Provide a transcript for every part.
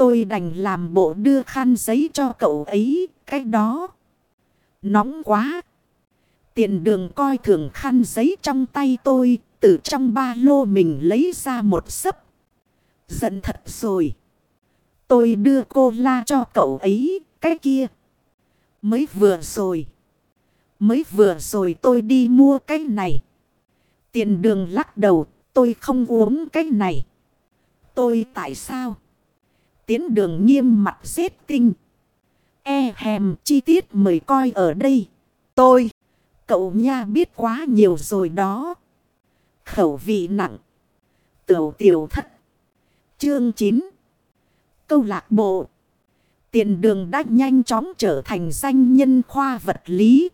Tôi đành làm bộ đưa khăn giấy cho cậu ấy. Cái đó. Nóng quá. Tiền đường coi thường khăn giấy trong tay tôi. Từ trong ba lô mình lấy ra một sấp. Giận thật rồi. Tôi đưa cô la cho cậu ấy. Cái kia. Mới vừa rồi. Mới vừa rồi tôi đi mua cái này. Tiền đường lắc đầu. Tôi không uống cái này. Tôi tại sao? Tiến đường nghiêm mặt xếp tinh. E hèm chi tiết mời coi ở đây. Tôi. Cậu nha biết quá nhiều rồi đó. Khẩu vị nặng. Tiểu tiểu thất. Chương 9. Câu lạc bộ. Tiền đường đã nhanh chóng trở thành danh nhân khoa vật lý.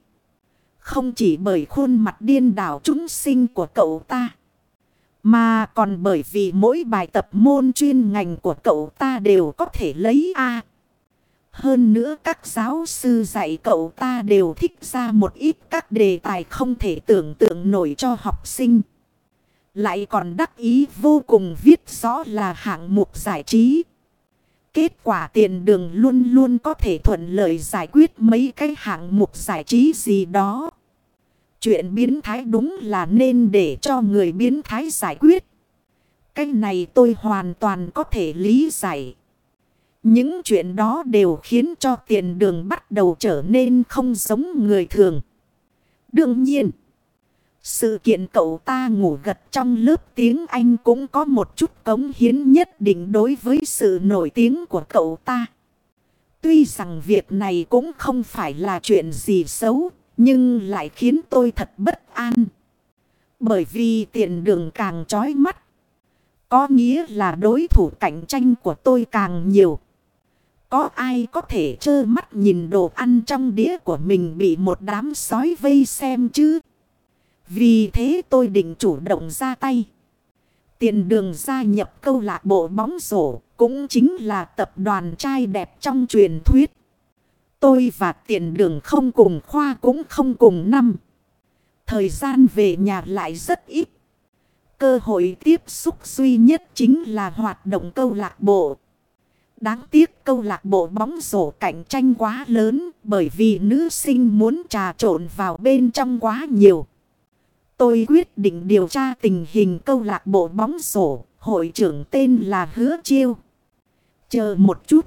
Không chỉ bởi khuôn mặt điên đảo chúng sinh của cậu ta. Mà còn bởi vì mỗi bài tập môn chuyên ngành của cậu ta đều có thể lấy A. Hơn nữa các giáo sư dạy cậu ta đều thích ra một ít các đề tài không thể tưởng tượng nổi cho học sinh. Lại còn đắc ý vô cùng viết rõ là hạng mục giải trí. Kết quả tiền đường luôn luôn có thể thuận lợi giải quyết mấy cái hạng mục giải trí gì đó. Chuyện biến thái đúng là nên để cho người biến thái giải quyết. Cái này tôi hoàn toàn có thể lý giải. Những chuyện đó đều khiến cho tiền đường bắt đầu trở nên không giống người thường. Đương nhiên, sự kiện cậu ta ngủ gật trong lớp tiếng Anh cũng có một chút cống hiến nhất định đối với sự nổi tiếng của cậu ta. Tuy rằng việc này cũng không phải là chuyện gì xấu, nhưng lại khiến tôi thật bất an. Bởi vì tiền đường càng trói mắt. Có nghĩa là đối thủ cạnh tranh của tôi càng nhiều. Có ai có thể trơ mắt nhìn đồ ăn trong đĩa của mình bị một đám sói vây xem chứ? Vì thế tôi định chủ động ra tay. Tiền đường gia nhập câu lạc bộ bóng rổ cũng chính là tập đoàn trai đẹp trong truyền thuyết. Tôi và tiền đường không cùng khoa cũng không cùng năm. Thời gian về nhà lại rất ít. Cơ hội tiếp xúc duy nhất chính là hoạt động câu lạc bộ. Đáng tiếc câu lạc bộ bóng rổ cạnh tranh quá lớn bởi vì nữ sinh muốn trà trộn vào bên trong quá nhiều. Tôi quyết định điều tra tình hình câu lạc bộ bóng rổ, hội trưởng tên là Hứa Chiêu. Chờ một chút.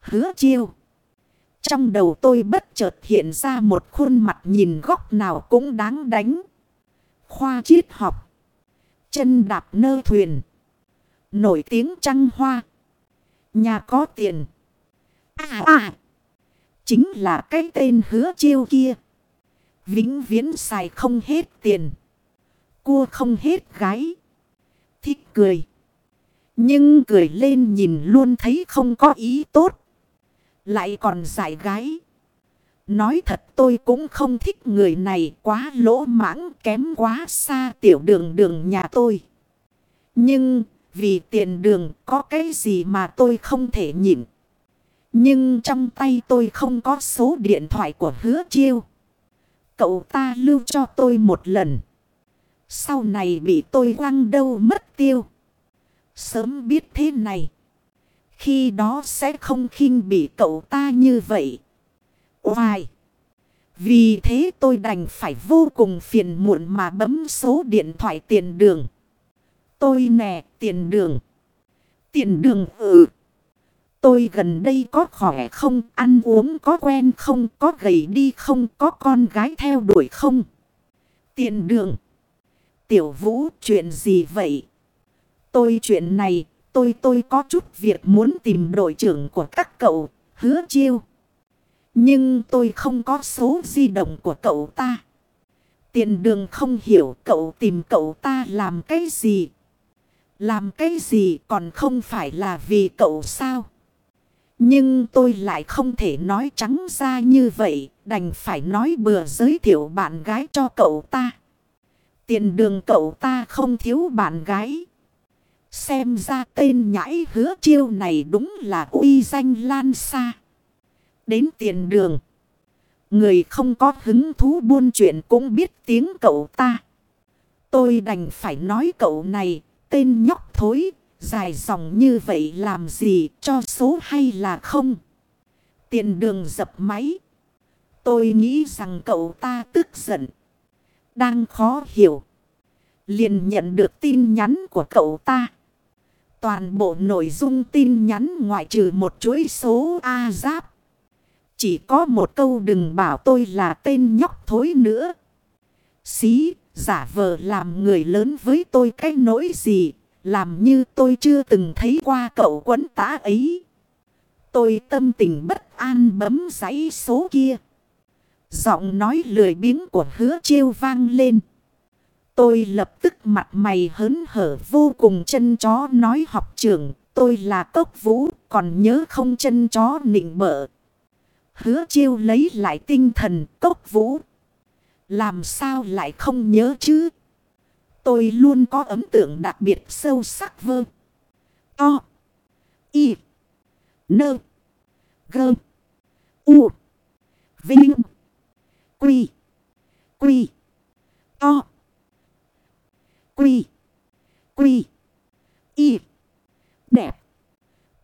Hứa Chiêu. Trong đầu tôi bất chợt hiện ra một khuôn mặt nhìn góc nào cũng đáng đánh. Khoa triết học. Chân đạp nơ thuyền. Nổi tiếng trăng hoa. Nhà có tiền. À à. Chính là cái tên hứa chiêu kia. Vĩnh viễn xài không hết tiền. Cua không hết gái. Thích cười. Nhưng cười lên nhìn luôn thấy không có ý tốt. Lại còn giải gái. Nói thật tôi cũng không thích người này quá lỗ mãng kém quá xa tiểu đường đường nhà tôi. Nhưng vì tiền đường có cái gì mà tôi không thể nhịn. Nhưng trong tay tôi không có số điện thoại của hứa chiêu. Cậu ta lưu cho tôi một lần. Sau này bị tôi quăng đâu mất tiêu. Sớm biết thế này. Khi đó sẽ không khinh bị cậu ta như vậy. Hoài. Vì thế tôi đành phải vô cùng phiền muộn mà bấm số điện thoại tiền đường. Tôi nè tiền đường. Tiền đường ừ. Tôi gần đây có khỏe không, ăn uống có quen không, có gầy đi không, có con gái theo đuổi không. Tiền đường. Tiểu vũ chuyện gì vậy? Tôi chuyện này Tôi tôi có chút việc muốn tìm đội trưởng của các cậu, hứa chiêu. Nhưng tôi không có số di động của cậu ta. Tiền đường không hiểu cậu tìm cậu ta làm cái gì. Làm cái gì còn không phải là vì cậu sao. Nhưng tôi lại không thể nói trắng ra như vậy. Đành phải nói bừa giới thiệu bạn gái cho cậu ta. Tiền đường cậu ta không thiếu bạn gái. Xem ra tên nhãi hứa chiêu này đúng là uy danh lan xa. Đến tiền đường. Người không có hứng thú buôn chuyện cũng biết tiếng cậu ta. Tôi đành phải nói cậu này, tên nhóc thối, Dài dòng như vậy làm gì cho số hay là không? Tiền đường dập máy. Tôi nghĩ rằng cậu ta tức giận. Đang khó hiểu. Liền nhận được tin nhắn của cậu ta. Toàn bộ nội dung tin nhắn ngoại trừ một chuỗi số A giáp. Chỉ có một câu đừng bảo tôi là tên nhóc thối nữa. Xí, giả vờ làm người lớn với tôi cái nỗi gì. Làm như tôi chưa từng thấy qua cậu quấn tá ấy. Tôi tâm tình bất an bấm giấy số kia. Giọng nói lười biếng của hứa chiêu vang lên. Tôi lập tức mặt mày hớn hở vô cùng chân chó nói học trưởng. Tôi là cốc vũ, còn nhớ không chân chó nịnh bợ. Hứa chiêu lấy lại tinh thần, cốc vũ. Làm sao lại không nhớ chứ? Tôi luôn có ấn tượng đặc biệt sâu sắc vơ. To. Y. Nơ. Gơ. U. Vinh. Quy. Quy. To. Quy. Quy. Y. Đẹp.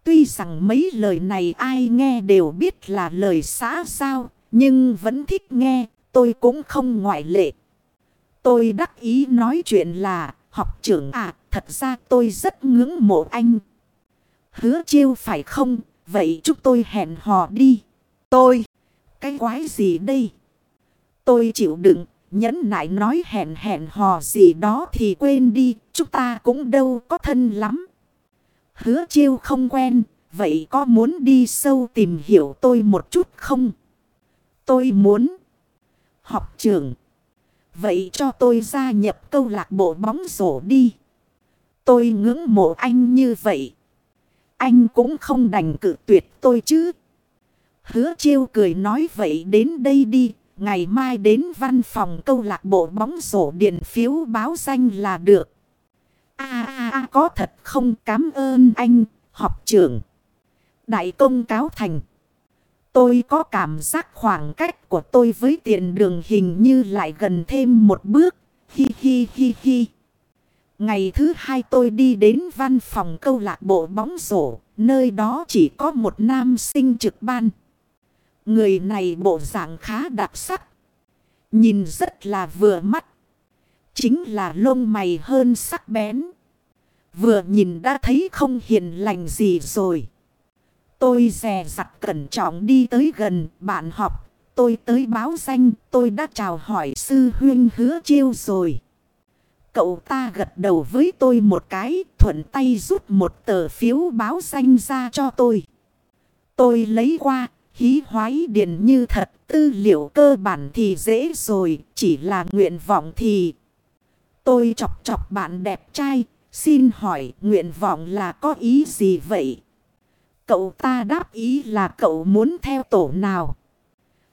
Tuy rằng mấy lời này ai nghe đều biết là lời xã sao. Nhưng vẫn thích nghe. Tôi cũng không ngoại lệ. Tôi đắc ý nói chuyện là. Học trưởng à. Thật ra tôi rất ngưỡng mộ anh. Hứa chiêu phải không? Vậy chúng tôi hẹn hò đi. Tôi. Cái quái gì đây? Tôi chịu đựng. Nhẫn nại nói hẹn hẹn hò gì đó thì quên đi. Chúng ta cũng đâu có thân lắm. Hứa chiêu không quen. Vậy có muốn đi sâu tìm hiểu tôi một chút không? Tôi muốn. Học trưởng. Vậy cho tôi gia nhập câu lạc bộ bóng rổ đi. Tôi ngưỡng mộ anh như vậy. Anh cũng không đành cự tuyệt tôi chứ. Hứa chiêu cười nói vậy đến đây đi. Ngày mai đến văn phòng câu lạc bộ bóng rổ điện phiếu báo danh là được. À à, à, à, có thật không cảm ơn anh, học trưởng. Đại công cáo thành. Tôi có cảm giác khoảng cách của tôi với tiền đường hình như lại gần thêm một bước. Hi hi hi hi. Ngày thứ hai tôi đi đến văn phòng câu lạc bộ bóng rổ. Nơi đó chỉ có một nam sinh trực ban. Người này bộ dạng khá đặc sắc. Nhìn rất là vừa mắt. Chính là lông mày hơn sắc bén. Vừa nhìn đã thấy không hiền lành gì rồi. Tôi dè dặt cẩn trọng đi tới gần bạn học. Tôi tới báo danh, tôi đã chào hỏi sư huyên hứa chiêu rồi. Cậu ta gật đầu với tôi một cái, thuận tay rút một tờ phiếu báo danh ra cho tôi. Tôi lấy qua hí hoái điền như thật, tư liệu cơ bản thì dễ rồi, chỉ là nguyện vọng thì... Tôi chọc chọc bạn đẹp trai, xin hỏi nguyện vọng là có ý gì vậy? Cậu ta đáp ý là cậu muốn theo tổ nào?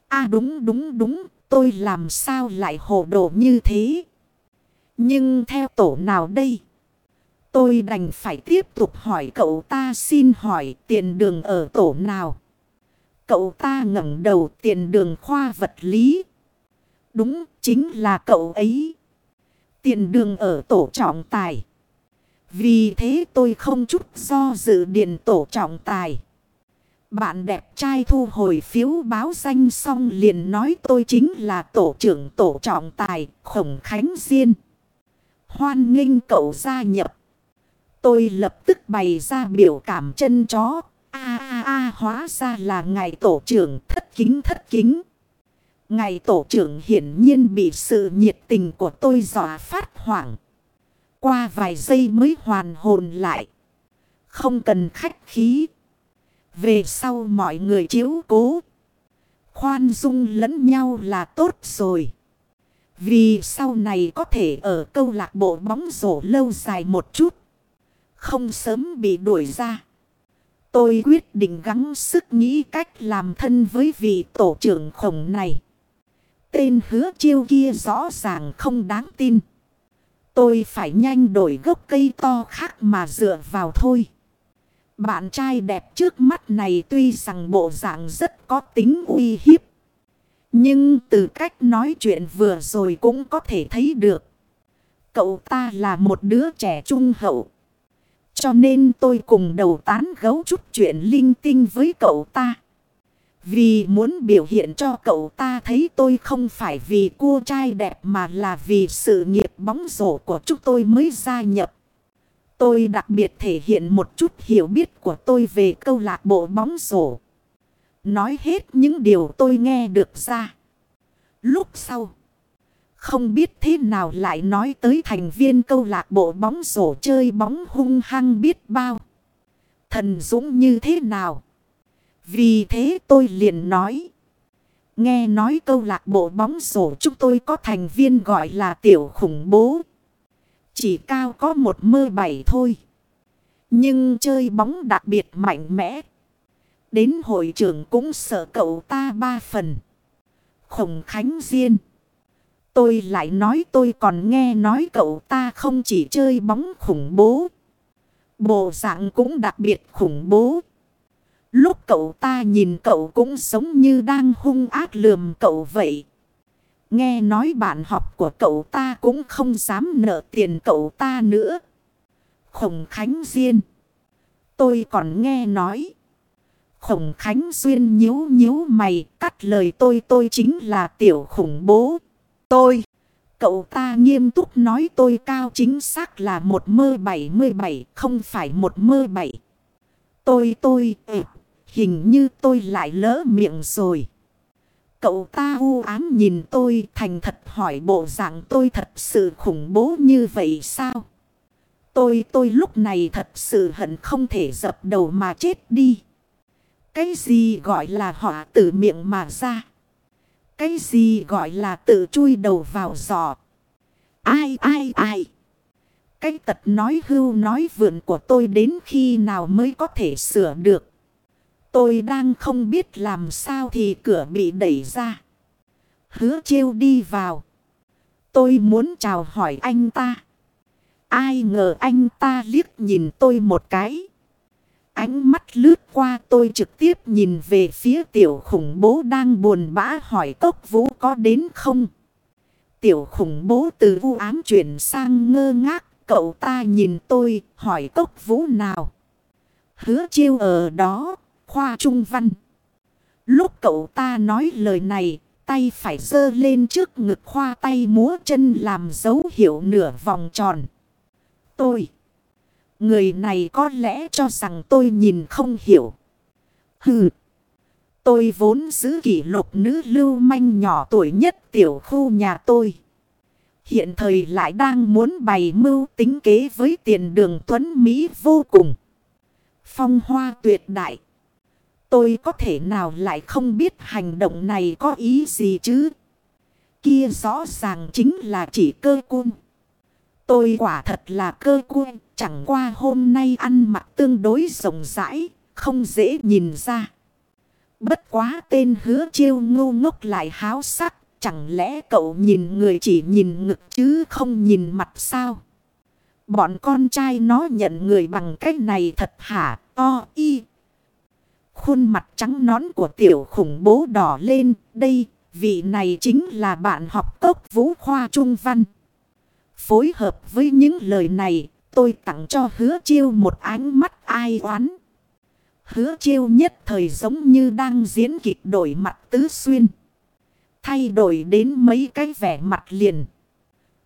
À đúng đúng đúng, tôi làm sao lại hồ đồ như thế? Nhưng theo tổ nào đây? Tôi đành phải tiếp tục hỏi cậu ta xin hỏi tiền đường ở tổ nào? Cậu ta ngẩng đầu tiền đường khoa vật lý. Đúng, chính là cậu ấy. Tiền đường ở tổ trọng tài. Vì thế tôi không chút do dự điền tổ trọng tài. Bạn đẹp trai thu hồi phiếu báo danh xong liền nói tôi chính là tổ trưởng tổ trọng tài Khổng Khánh Diên. Hoan nghênh cậu gia nhập. Tôi lập tức bày ra biểu cảm chân chó a a a hóa ra là ngài tổ trưởng thất kính thất kính. Ngài tổ trưởng hiển nhiên bị sự nhiệt tình của tôi dọa phát hoảng. Qua vài giây mới hoàn hồn lại. Không cần khách khí. Về sau mọi người chiếu cố. Khoan dung lẫn nhau là tốt rồi. Vì sau này có thể ở câu lạc bộ bóng rổ lâu dài một chút. Không sớm bị đuổi ra. Tôi quyết định gắng sức nghĩ cách làm thân với vị tổ trưởng khổng này. Tên hứa chiêu kia rõ ràng không đáng tin. Tôi phải nhanh đổi gốc cây to khác mà dựa vào thôi. Bạn trai đẹp trước mắt này tuy rằng bộ dạng rất có tính uy hiếp. Nhưng từ cách nói chuyện vừa rồi cũng có thể thấy được. Cậu ta là một đứa trẻ trung hậu. Cho nên tôi cùng đầu tán gấu chút chuyện linh tinh với cậu ta. Vì muốn biểu hiện cho cậu ta thấy tôi không phải vì cua trai đẹp mà là vì sự nghiệp bóng rổ của chúng tôi mới gia nhập. Tôi đặc biệt thể hiện một chút hiểu biết của tôi về câu lạc bộ bóng rổ. Nói hết những điều tôi nghe được ra. Lúc sau. Không biết thế nào lại nói tới thành viên câu lạc bộ bóng rổ chơi bóng hung hăng biết bao. Thần dũng như thế nào. Vì thế tôi liền nói. Nghe nói câu lạc bộ bóng rổ chúng tôi có thành viên gọi là tiểu khủng bố. Chỉ cao có một mơ bảy thôi. Nhưng chơi bóng đặc biệt mạnh mẽ. Đến hội trưởng cũng sợ cậu ta ba phần. Khổng Khánh Diên. Tôi lại nói tôi còn nghe nói cậu ta không chỉ chơi bóng khủng bố. Bộ dạng cũng đặc biệt khủng bố. Lúc cậu ta nhìn cậu cũng giống như đang hung ác lườm cậu vậy. Nghe nói bạn học của cậu ta cũng không dám nợ tiền cậu ta nữa. Khổng Khánh duyên, Tôi còn nghe nói. Khổng Khánh Duyên nhíu nhíu mày cắt lời tôi tôi chính là tiểu khủng bố. Tôi. Cậu ta nghiêm túc nói tôi cao chính xác là một mơ bảy mươi bảy không phải một mơ bảy. Tôi tôi ừ, hình như tôi lại lỡ miệng rồi. Cậu ta u ám nhìn tôi thành thật hỏi bộ dạng tôi thật sự khủng bố như vậy sao? Tôi tôi lúc này thật sự hận không thể dập đầu mà chết đi. Cái gì gọi là họa từ miệng mà ra? Cái gì gọi là tự chui đầu vào giò? Ai ai ai? Cái tật nói hưu nói vượn của tôi đến khi nào mới có thể sửa được? Tôi đang không biết làm sao thì cửa bị đẩy ra. Hứa chiêu đi vào. Tôi muốn chào hỏi anh ta. Ai ngờ anh ta liếc nhìn tôi một cái. Ánh mắt lướt qua tôi trực tiếp nhìn về phía tiểu khủng bố đang buồn bã hỏi cốc vũ có đến không. Tiểu khủng bố từ vu ám chuyển sang ngơ ngác. Cậu ta nhìn tôi hỏi cốc vũ nào. Hứa chiêu ở đó, khoa trung văn. Lúc cậu ta nói lời này, tay phải dơ lên trước ngực khoa tay múa chân làm dấu hiệu nửa vòng tròn. Tôi. Người này có lẽ cho rằng tôi nhìn không hiểu. Hừ. Tôi vốn giữ kỷ lục nữ lưu manh nhỏ tuổi nhất tiểu khu nhà tôi. Hiện thời lại đang muốn bày mưu tính kế với tiền đường tuấn Mỹ vô cùng. Phong hoa tuyệt đại. Tôi có thể nào lại không biết hành động này có ý gì chứ? Kia rõ ràng chính là chỉ cơ cung. Tôi quả thật là cơ cung, chẳng qua hôm nay ăn mặc tương đối rộng rãi, không dễ nhìn ra. Bất quá tên hứa chiêu ngu ngốc lại háo sắc, chẳng lẽ cậu nhìn người chỉ nhìn ngực chứ không nhìn mặt sao? Bọn con trai nó nhận người bằng cách này thật hả, to y. Khuôn mặt trắng nón của tiểu khủng bố đỏ lên, đây, vị này chính là bạn học tốc vũ khoa trung văn. Phối hợp với những lời này, tôi tặng cho hứa chiêu một ánh mắt ai oán. Hứa chiêu nhất thời giống như đang diễn kịch đổi mặt tứ xuyên. Thay đổi đến mấy cái vẻ mặt liền.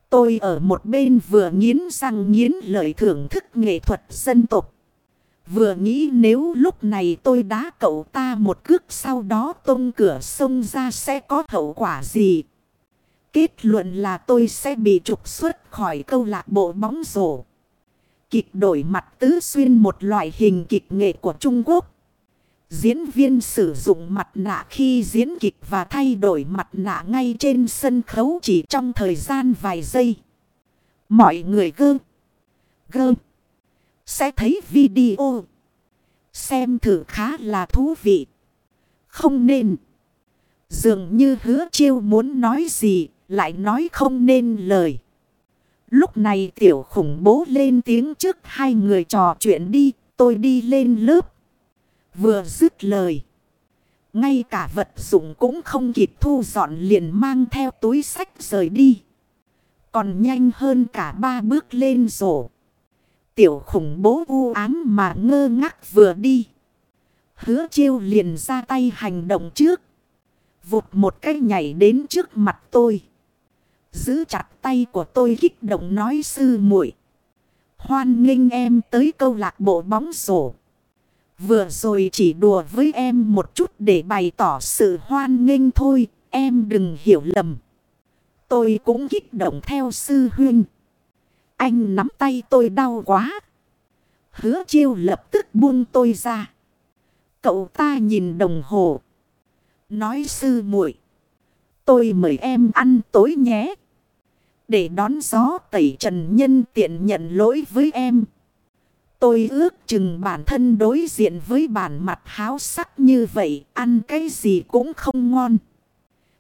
Tôi ở một bên vừa nghiến răng nghiến lợi thưởng thức nghệ thuật dân tộc. Vừa nghĩ nếu lúc này tôi đá cậu ta một cước sau đó tung cửa sông ra sẽ có hậu quả gì. Kết luận là tôi sẽ bị trục xuất khỏi câu lạc bộ bóng rổ. Kịch đổi mặt tứ xuyên một loại hình kịch nghệ của Trung Quốc. Diễn viên sử dụng mặt nạ khi diễn kịch và thay đổi mặt nạ ngay trên sân khấu chỉ trong thời gian vài giây. Mọi người gơ, gơ, sẽ thấy video. Xem thử khá là thú vị. Không nên. Dường như hứa chiêu muốn nói gì, lại nói không nên lời. Lúc này tiểu khủng bố lên tiếng trước hai người trò chuyện đi, tôi đi lên lớp. Vừa dứt lời. Ngay cả vật dụng cũng không kịp thu dọn liền mang theo túi sách rời đi. Còn nhanh hơn cả ba bước lên rổ. tiểu khủng bố u ám mà ngơ ngác vừa đi. Hứa chiêu liền ra tay hành động trước. Vụt một cái nhảy đến trước mặt tôi. Giữ chặt tay của tôi kích động nói sư muội Hoan nghênh em tới câu lạc bộ bóng rổ. Vừa rồi chỉ đùa với em một chút để bày tỏ sự hoan nghênh thôi. Em đừng hiểu lầm. Tôi cũng kích động theo sư huynh. Anh nắm tay tôi đau quá. Hứa chiêu lập tức buông tôi ra. Cậu ta nhìn đồng hồ. Nói sư muội, Tôi mời em ăn tối nhé. Để đón gió tẩy trần nhân tiện nhận lỗi với em. Tôi ước chừng bản thân đối diện với bản mặt háo sắc như vậy. Ăn cái gì cũng không ngon.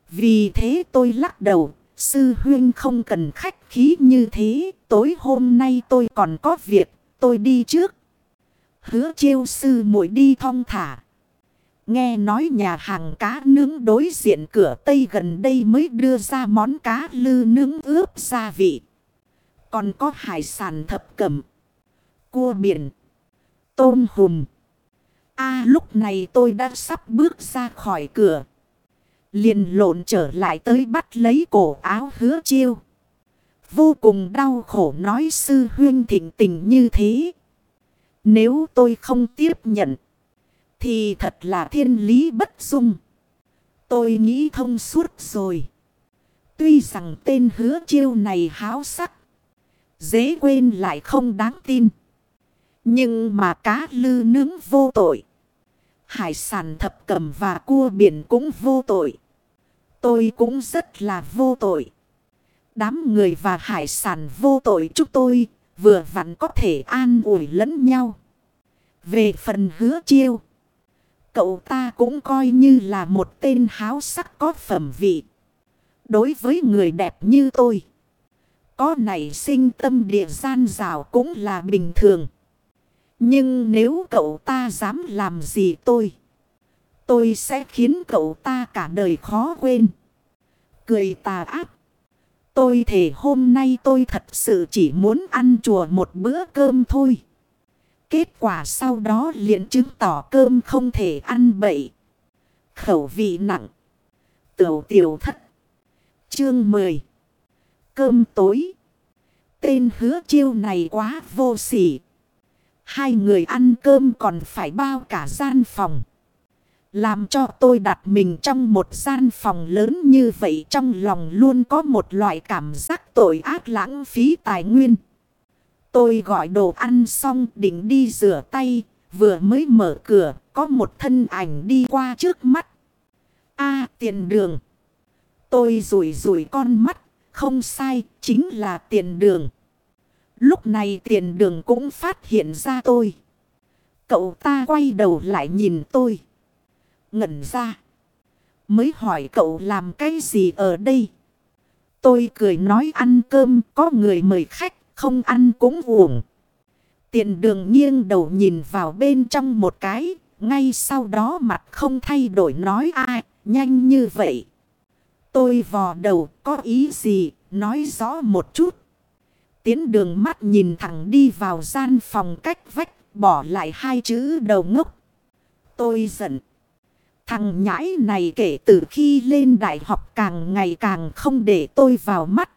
Vì thế tôi lắc đầu. Sư huyên không cần khách khí như thế. Tối hôm nay tôi còn có việc. Tôi đi trước. Hứa chiêu sư muội đi thong thả. Nghe nói nhà hàng cá nướng đối diện cửa Tây gần đây mới đưa ra món cá lư nướng ướp gia vị. Còn có hải sản thập cẩm, cua biển, tôm hùm. a lúc này tôi đã sắp bước ra khỏi cửa. Liền lộn trở lại tới bắt lấy cổ áo hứa chiêu. Vô cùng đau khổ nói sư huyên thịnh tình như thế. Nếu tôi không tiếp nhận. Thì thật là thiên lý bất dung. Tôi nghĩ thông suốt rồi. Tuy rằng tên hứa chiêu này háo sắc. Dễ quên lại không đáng tin. Nhưng mà cá lư nướng vô tội. Hải sản thập cẩm và cua biển cũng vô tội. Tôi cũng rất là vô tội. Đám người và hải sản vô tội chúc tôi vừa vặn có thể an ủi lẫn nhau. Về phần hứa chiêu. Cậu ta cũng coi như là một tên háo sắc có phẩm vị. Đối với người đẹp như tôi. Có nảy sinh tâm địa gian rào cũng là bình thường. Nhưng nếu cậu ta dám làm gì tôi. Tôi sẽ khiến cậu ta cả đời khó quên. Cười tà ác. Tôi thể hôm nay tôi thật sự chỉ muốn ăn chùa một bữa cơm thôi. Kết quả sau đó liền chứng tỏ cơm không thể ăn bậy. Khẩu vị nặng. Tiểu tiểu thất. Chương 10. Cơm tối. Tên hứa chiêu này quá vô sỉ. Hai người ăn cơm còn phải bao cả gian phòng. Làm cho tôi đặt mình trong một gian phòng lớn như vậy trong lòng luôn có một loại cảm giác tội ác lãng phí tài nguyên. Tôi gọi đồ ăn xong định đi rửa tay, vừa mới mở cửa, có một thân ảnh đi qua trước mắt. a tiền đường. Tôi rủi rủi con mắt, không sai, chính là tiền đường. Lúc này tiền đường cũng phát hiện ra tôi. Cậu ta quay đầu lại nhìn tôi. Ngẩn ra. Mới hỏi cậu làm cái gì ở đây? Tôi cười nói ăn cơm có người mời khách không ăn cũng uổng. Tiền đường nghiêng đầu nhìn vào bên trong một cái, ngay sau đó mặt không thay đổi nói ai, nhanh như vậy. Tôi vò đầu, có ý gì, nói rõ một chút. Tiến đường mắt nhìn thẳng đi vào gian phòng cách vách, bỏ lại hai chữ đầu ngốc. Tôi giận. Thằng nhãi này kể từ khi lên đại học càng ngày càng không để tôi vào mắt.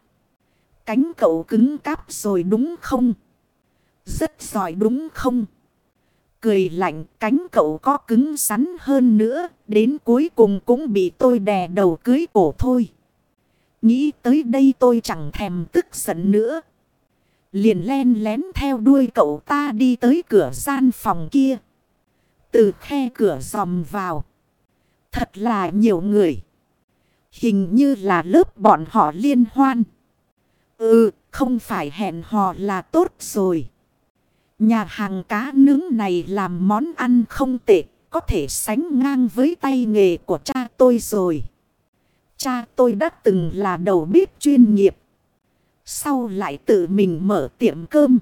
Cánh cậu cứng cáp rồi đúng không? Rất giỏi đúng không? Cười lạnh, cánh cậu có cứng rắn hơn nữa. Đến cuối cùng cũng bị tôi đè đầu cưới cổ thôi. Nghĩ tới đây tôi chẳng thèm tức giận nữa. Liền len lén theo đuôi cậu ta đi tới cửa gian phòng kia. Từ khe cửa dòm vào. Thật là nhiều người. Hình như là lớp bọn họ liên hoan. Ừ, không phải hẹn hò là tốt rồi. Nhà hàng cá nướng này làm món ăn không tệ, có thể sánh ngang với tay nghề của cha tôi rồi. Cha tôi đã từng là đầu bếp chuyên nghiệp. Sau lại tự mình mở tiệm cơm.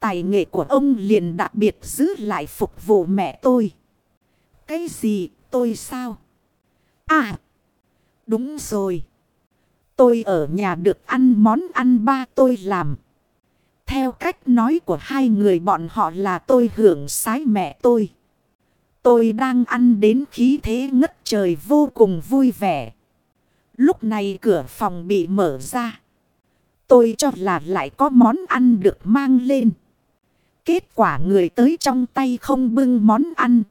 Tài nghệ của ông liền đặc biệt giữ lại phục vụ mẹ tôi. Cái gì tôi sao? À, đúng rồi. Tôi ở nhà được ăn món ăn ba tôi làm. Theo cách nói của hai người bọn họ là tôi hưởng sái mẹ tôi. Tôi đang ăn đến khí thế ngất trời vô cùng vui vẻ. Lúc này cửa phòng bị mở ra. Tôi cho là lại có món ăn được mang lên. Kết quả người tới trong tay không bưng món ăn.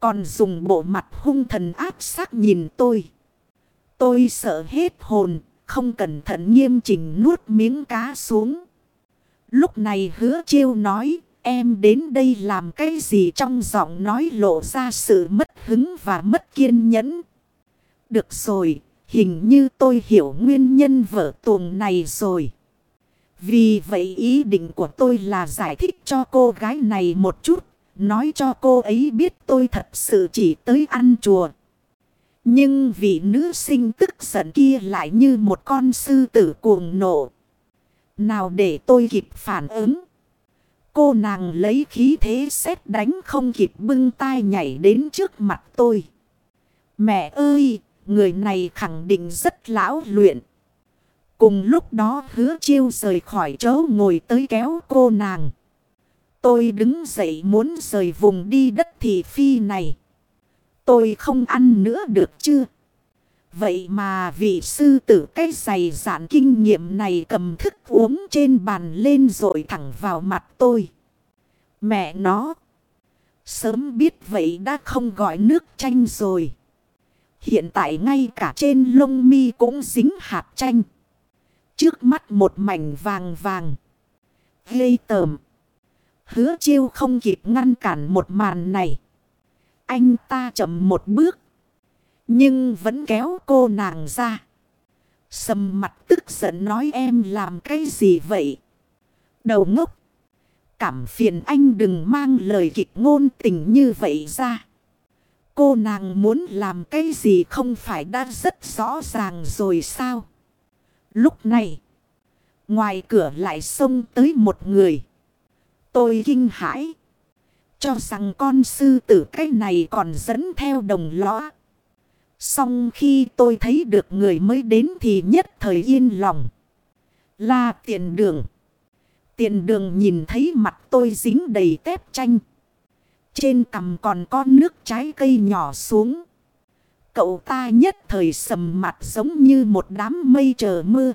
Còn dùng bộ mặt hung thần áp sắc nhìn tôi. Tôi sợ hết hồn, không cẩn thận nghiêm chỉnh nuốt miếng cá xuống. Lúc này hứa chiêu nói, em đến đây làm cái gì trong giọng nói lộ ra sự mất hứng và mất kiên nhẫn. Được rồi, hình như tôi hiểu nguyên nhân vở tuồng này rồi. Vì vậy ý định của tôi là giải thích cho cô gái này một chút. Nói cho cô ấy biết tôi thật sự chỉ tới ăn chùa. Nhưng vị nữ sinh tức giận kia lại như một con sư tử cuồng nộ. Nào để tôi kịp phản ứng. Cô nàng lấy khí thế xét đánh không kịp bưng tay nhảy đến trước mặt tôi. Mẹ ơi, người này khẳng định rất lão luyện. Cùng lúc đó hứa chiêu rời khỏi chỗ ngồi tới kéo cô nàng. Tôi đứng dậy muốn rời vùng đi đất thị phi này. Tôi không ăn nữa được chưa? Vậy mà vị sư tử cái giày giản kinh nghiệm này cầm thức uống trên bàn lên rồi thẳng vào mặt tôi. Mẹ nó. Sớm biết vậy đã không gọi nước chanh rồi. Hiện tại ngay cả trên lông mi cũng dính hạt chanh. Trước mắt một mảnh vàng vàng. Gây tờm. Hứa chiêu không kịp ngăn cản một màn này. Anh ta chậm một bước. Nhưng vẫn kéo cô nàng ra. Sầm mặt tức giận nói em làm cái gì vậy? Đầu ngốc. Cảm phiền anh đừng mang lời kịch ngôn tình như vậy ra. Cô nàng muốn làm cái gì không phải đã rất rõ ràng rồi sao? Lúc này, ngoài cửa lại xông tới một người. Tôi kinh hãi. Cho rằng con sư tử cái này còn dẫn theo đồng lõa. Xong khi tôi thấy được người mới đến thì nhất thời yên lòng. Là tiền đường. Tiền đường nhìn thấy mặt tôi dính đầy tép chanh. Trên cằm còn có nước trái cây nhỏ xuống. Cậu ta nhất thời sầm mặt giống như một đám mây chờ mưa.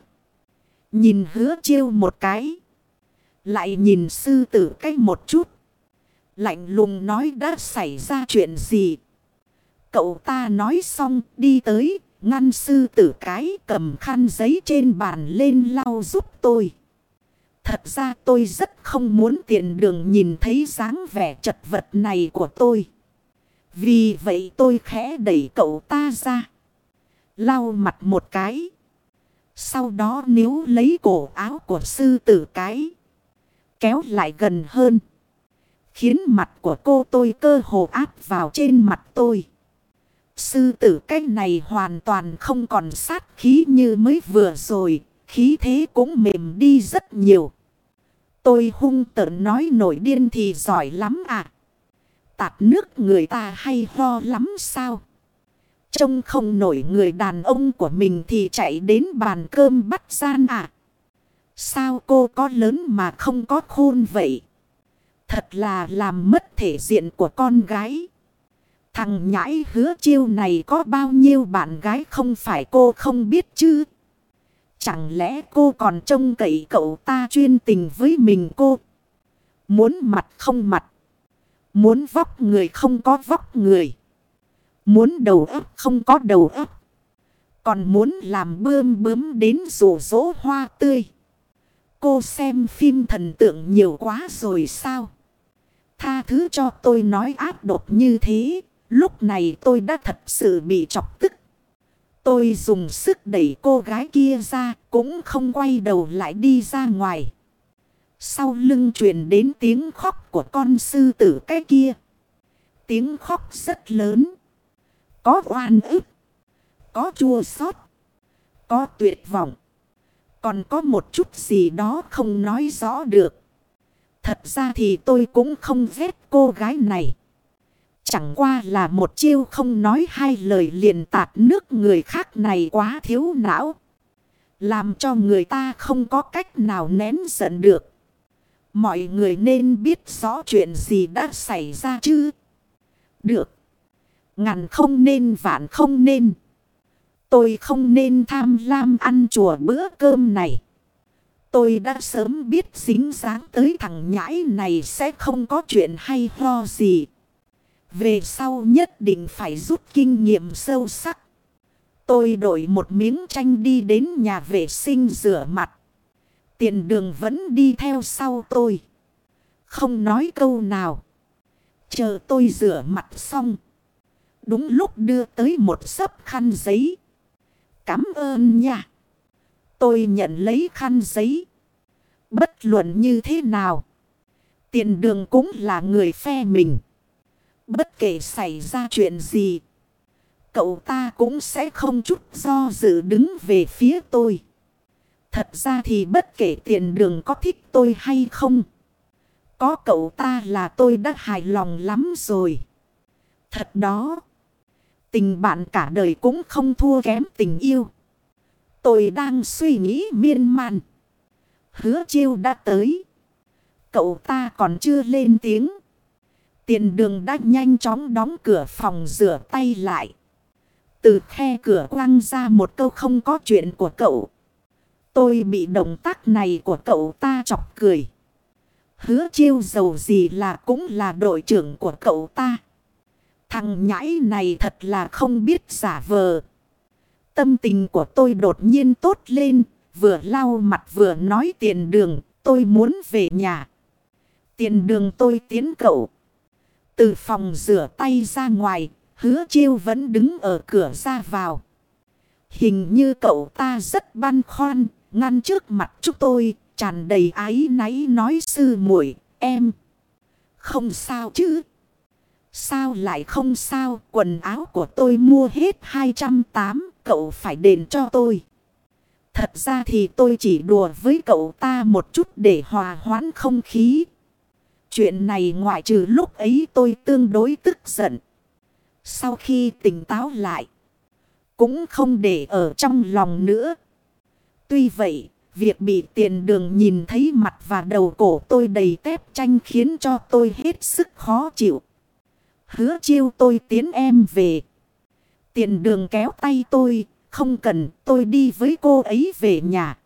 Nhìn hứa chiêu một cái. Lại nhìn sư tử cách một chút. Lạnh lùng nói đã xảy ra chuyện gì. Cậu ta nói xong, đi tới. Ngăn sư tử cái cầm khăn giấy trên bàn lên lau giúp tôi. Thật ra tôi rất không muốn tiện đường nhìn thấy dáng vẻ chật vật này của tôi. Vì vậy tôi khẽ đẩy cậu ta ra. Lau mặt một cái. Sau đó nếu lấy cổ áo của sư tử cái. Kéo lại gần hơn. Khiến mặt của cô tôi cơ hồ áp vào trên mặt tôi. Sư tử cái này hoàn toàn không còn sát khí như mới vừa rồi. Khí thế cũng mềm đi rất nhiều. Tôi hung tợn nói nổi điên thì giỏi lắm à. Tạt nước người ta hay ho lắm sao? Trông không nổi người đàn ông của mình thì chạy đến bàn cơm bắt gian à. Sao cô có lớn mà không có khôn vậy? Thật là làm mất thể diện của con gái. Thằng nhãi hứa chiêu này có bao nhiêu bạn gái không phải cô không biết chứ? Chẳng lẽ cô còn trông cậy cậu ta chuyên tình với mình cô? Muốn mặt không mặt. Muốn vóc người không có vóc người. Muốn đầu ấp không có đầu ấp. Còn muốn làm bơm bướm đến rủ rỗ hoa tươi. Cô xem phim thần tượng nhiều quá rồi sao? Tha thứ cho tôi nói áp đột như thế. Lúc này tôi đã thật sự bị chọc tức. Tôi dùng sức đẩy cô gái kia ra, cũng không quay đầu lại đi ra ngoài. Sau lưng truyền đến tiếng khóc của con sư tử cái kia. Tiếng khóc rất lớn. Có oan ức. Có chua xót Có tuyệt vọng. Còn có một chút gì đó không nói rõ được. Thật ra thì tôi cũng không ghét cô gái này. Chẳng qua là một chiêu không nói hai lời liền tạt nước người khác này quá thiếu não. Làm cho người ta không có cách nào nén giận được. Mọi người nên biết rõ chuyện gì đã xảy ra chứ. Được. Ngàn không nên, vạn không nên. Tôi không nên tham lam ăn chùa bữa cơm này. Tôi đã sớm biết dính dáng tới thằng nhãi này sẽ không có chuyện hay ho gì. Về sau nhất định phải rút kinh nghiệm sâu sắc. Tôi đổi một miếng chanh đi đến nhà vệ sinh rửa mặt. Tiền đường vẫn đi theo sau tôi. Không nói câu nào. Chờ tôi rửa mặt xong. Đúng lúc đưa tới một sấp khăn giấy. Cảm ơn nha. Tôi nhận lấy khăn giấy. Bất luận như thế nào. Tiền đường cũng là người phe mình. Bất kể xảy ra chuyện gì. Cậu ta cũng sẽ không chút do dự đứng về phía tôi. Thật ra thì bất kể tiền đường có thích tôi hay không. Có cậu ta là tôi đã hài lòng lắm rồi. Thật đó. Tình bạn cả đời cũng không thua kém tình yêu. Tôi đang suy nghĩ miên man. Hứa chiêu đã tới. Cậu ta còn chưa lên tiếng. Tiền đường đã nhanh chóng đóng cửa phòng rửa tay lại. Từ khe cửa quăng ra một câu không có chuyện của cậu. Tôi bị động tác này của cậu ta chọc cười. Hứa chiêu giàu gì là cũng là đội trưởng của cậu ta. Thằng nhãi này thật là không biết giả vờ. Tâm tình của tôi đột nhiên tốt lên. Vừa lau mặt vừa nói tiền đường. Tôi muốn về nhà. Tiền đường tôi tiến cậu. Từ phòng rửa tay ra ngoài. Hứa chiêu vẫn đứng ở cửa ra vào. Hình như cậu ta rất băn khoăn. Ngăn trước mặt chúng tôi. Tràn đầy ái náy nói sư muội em. Không sao chứ. Sao lại không sao, quần áo của tôi mua hết 208, cậu phải đền cho tôi. Thật ra thì tôi chỉ đùa với cậu ta một chút để hòa hoãn không khí. Chuyện này ngoại trừ lúc ấy tôi tương đối tức giận. Sau khi tỉnh táo lại, cũng không để ở trong lòng nữa. Tuy vậy, việc bị tiền đường nhìn thấy mặt và đầu cổ tôi đầy tép tranh khiến cho tôi hết sức khó chịu. Hứa chiêu tôi tiến em về. Tiền đường kéo tay tôi. Không cần, tôi đi với cô ấy về nhà.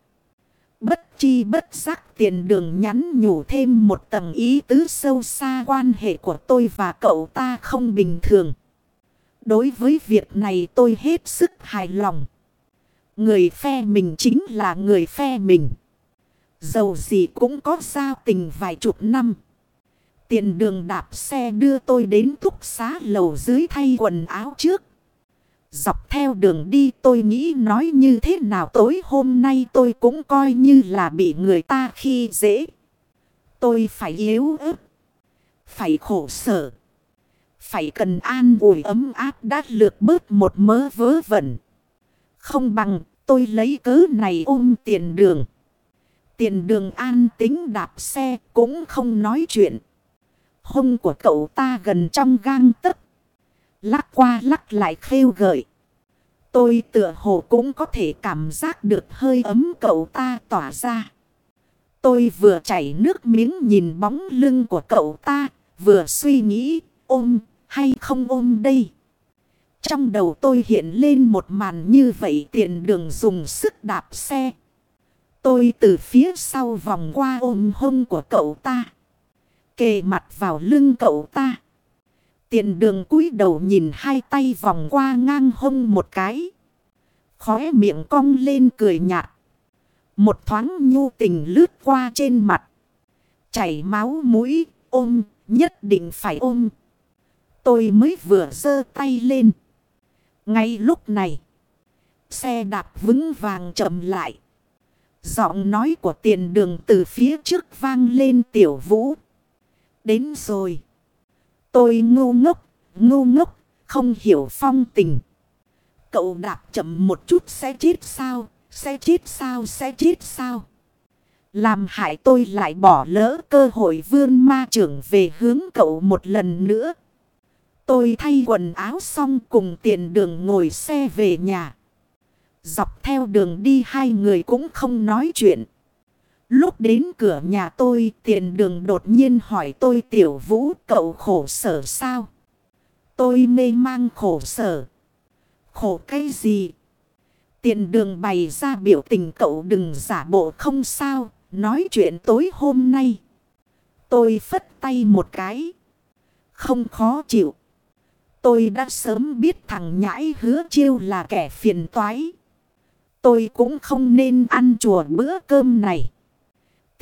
Bất chi bất giác tiền đường nhắn nhủ thêm một tầng ý tứ sâu xa, quan hệ của tôi và cậu ta không bình thường. Đối với việc này tôi hết sức hài lòng. Người phe mình chính là người phe mình. Dầu gì cũng có giao tình vài chục năm. Tiền đường đạp xe đưa tôi đến túc xá lầu dưới thay quần áo trước. Dọc theo đường đi tôi nghĩ nói như thế nào tối hôm nay tôi cũng coi như là bị người ta khi dễ. Tôi phải yếu ớt. Phải khổ sở. Phải cần an ủi ấm áp đã lược bớt một mớ vớ vẩn. Không bằng tôi lấy cớ này ôm tiền đường. Tiền đường an tính đạp xe cũng không nói chuyện. Hông của cậu ta gần trong gang tấc. Lắc qua lắc lại khêu gợi. Tôi tựa hồ cũng có thể cảm giác được hơi ấm cậu ta tỏa ra. Tôi vừa chảy nước miếng nhìn bóng lưng của cậu ta, vừa suy nghĩ ôm hay không ôm đây. Trong đầu tôi hiện lên một màn như vậy tiện đường dùng sức đạp xe. Tôi từ phía sau vòng qua ôm hông của cậu ta. Kề mặt vào lưng cậu ta. Tiền đường cúi đầu nhìn hai tay vòng qua ngang hông một cái. Khóe miệng cong lên cười nhạt. Một thoáng nhu tình lướt qua trên mặt. Chảy máu mũi, ôm, nhất định phải ôm. Tôi mới vừa giơ tay lên. Ngay lúc này, xe đạp vững vàng chậm lại. Giọng nói của tiền đường từ phía trước vang lên tiểu vũ. Đến rồi. Tôi ngu ngốc, ngu ngốc, không hiểu phong tình. Cậu đạp chậm một chút sẽ chết sao, sẽ chết sao, sẽ chết sao. Làm hại tôi lại bỏ lỡ cơ hội vươn ma trưởng về hướng cậu một lần nữa. Tôi thay quần áo xong cùng tiền đường ngồi xe về nhà. Dọc theo đường đi hai người cũng không nói chuyện. Lúc đến cửa nhà tôi tiền đường đột nhiên hỏi tôi, tiểu vũ, cậu khổ sở sao? Tôi mê mang khổ sở. Khổ cái gì? Tiền đường bày ra biểu tình, cậu đừng giả bộ không sao. Nói chuyện tối hôm nay. Tôi phất tay một cái. Không khó chịu. Tôi đã sớm biết thằng nhãi hứa chiêu là kẻ phiền toái. Tôi cũng không nên ăn chùa bữa cơm này.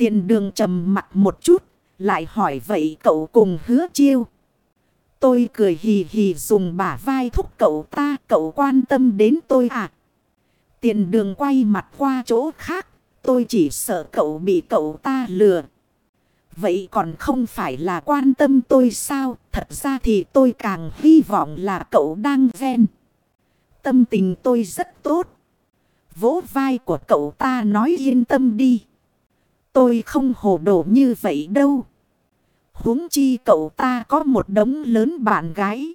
Tiền đường trầm mặt một chút. Lại hỏi vậy cậu cùng hứa chiêu. Tôi cười hì hì dùng bả vai thúc cậu ta. Cậu quan tâm đến tôi à? Tiền đường quay mặt qua chỗ khác. Tôi chỉ sợ cậu bị cậu ta lừa. Vậy còn không phải là quan tâm tôi sao? Thật ra thì tôi càng hy vọng là cậu đang ghen. Tâm tình tôi rất tốt. Vỗ vai của cậu ta nói yên tâm đi. Tôi không hồ đồ như vậy đâu. huống chi cậu ta có một đống lớn bạn gái.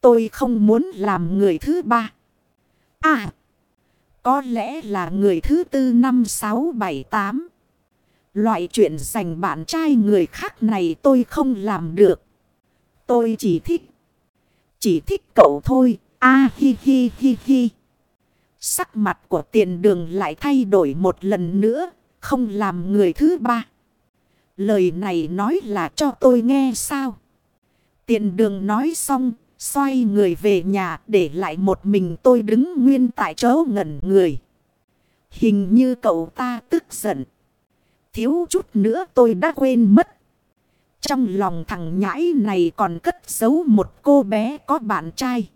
Tôi không muốn làm người thứ ba. À! Có lẽ là người thứ tư năm sáu bảy tám. Loại chuyện dành bạn trai người khác này tôi không làm được. Tôi chỉ thích. Chỉ thích cậu thôi. A à, hi hi hi hi. Sắc mặt của tiền đường lại thay đổi một lần nữa. Không làm người thứ ba. Lời này nói là cho tôi nghe sao. Tiền đường nói xong. Xoay người về nhà để lại một mình tôi đứng nguyên tại chỗ ngẩn người. Hình như cậu ta tức giận. Thiếu chút nữa tôi đã quên mất. Trong lòng thằng nhãi này còn cất giấu một cô bé có bạn trai.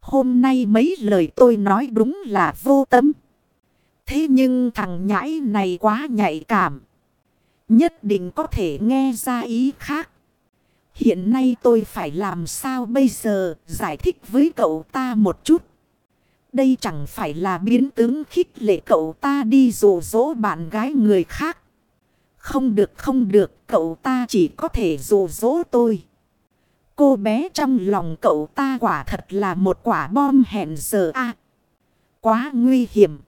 Hôm nay mấy lời tôi nói đúng là vô tâm. Thế nhưng thằng nhãi này quá nhạy cảm. Nhất định có thể nghe ra ý khác. Hiện nay tôi phải làm sao bây giờ giải thích với cậu ta một chút. Đây chẳng phải là biến tướng khích lệ cậu ta đi rủ dỗ bạn gái người khác. Không được không được, cậu ta chỉ có thể rủ dỗ tôi. Cô bé trong lòng cậu ta quả thật là một quả bom hẹn giờ a Quá nguy hiểm.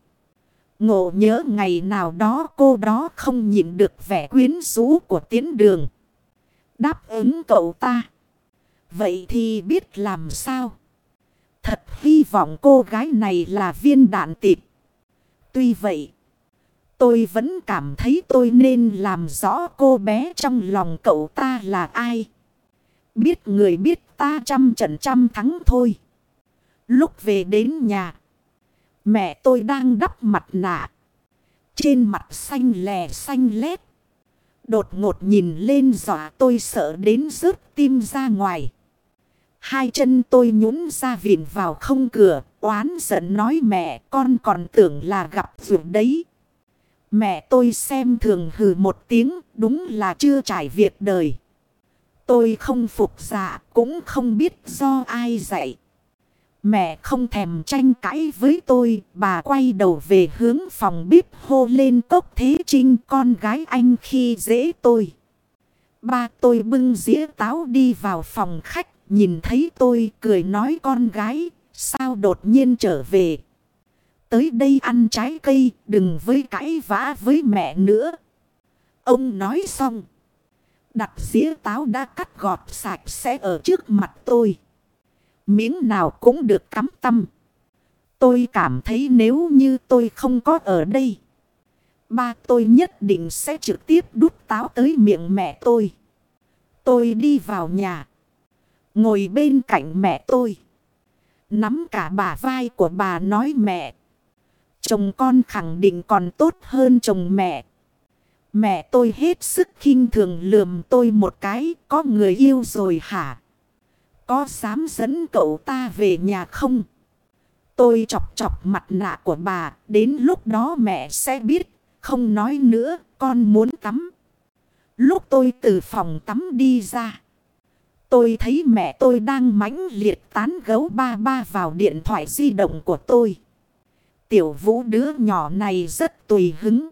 Ngộ nhớ ngày nào đó cô đó không nhịn được vẻ quyến rũ của tiến đường. Đáp ứng cậu ta. Vậy thì biết làm sao? Thật hy vọng cô gái này là viên đạn tịp. Tuy vậy, tôi vẫn cảm thấy tôi nên làm rõ cô bé trong lòng cậu ta là ai. Biết người biết ta trăm trận trăm thắng thôi. Lúc về đến nhà, mẹ tôi đang đắp mặt nạ. Trên mặt xanh lè xanh lét. Đột ngột nhìn lên dọa tôi sợ đến rớt tim ra ngoài. Hai chân tôi nhún ra vịn vào không cửa, oán giận nói mẹ con còn tưởng là gặp vượt đấy. Mẹ tôi xem thường hừ một tiếng, đúng là chưa trải việc đời. Tôi không phục dạ, cũng không biết do ai dạy. Mẹ không thèm tranh cãi với tôi, bà quay đầu về hướng phòng bếp hô lên cốc thế trinh con gái anh khi dễ tôi. Ba tôi bưng dĩa táo đi vào phòng khách, nhìn thấy tôi cười nói con gái, sao đột nhiên trở về. Tới đây ăn trái cây, đừng với cãi vã với mẹ nữa. Ông nói xong. Đặt dĩa táo đã cắt gọt sạch sẽ ở trước mặt tôi miếng nào cũng được cắm tâm. Tôi cảm thấy nếu như tôi không có ở đây. Ba tôi nhất định sẽ trực tiếp đút táo tới miệng mẹ tôi. Tôi đi vào nhà. Ngồi bên cạnh mẹ tôi. Nắm cả bà vai của bà nói mẹ. Chồng con khẳng định còn tốt hơn chồng mẹ. Mẹ tôi hết sức khinh thường lườm tôi một cái. Có người yêu rồi hả? Có dám dẫn cậu ta về nhà không? Tôi chọc chọc mặt nạ của bà. Đến lúc đó mẹ sẽ biết. Không nói nữa. Con muốn tắm. Lúc tôi từ phòng tắm đi ra. Tôi thấy mẹ tôi đang mãnh liệt tán gấu ba ba vào điện thoại di động của tôi. Tiểu vũ đứa nhỏ này rất tùy hứng.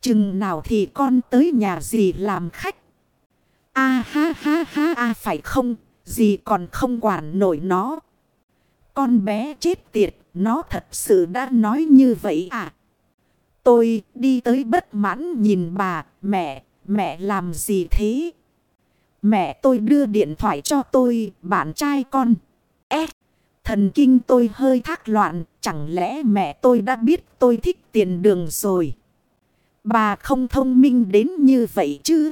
Chừng nào thì con tới nhà gì làm khách. A ha ha ha a phải không? Gì còn không quản nổi nó. Con bé chết tiệt, nó thật sự đã nói như vậy à? Tôi đi tới bất mãn nhìn bà, mẹ, mẹ làm gì thế? Mẹ tôi đưa điện thoại cho tôi, bạn trai con. Ê, thần kinh tôi hơi thác loạn, chẳng lẽ mẹ tôi đã biết tôi thích tiền đường rồi? Bà không thông minh đến như vậy chứ?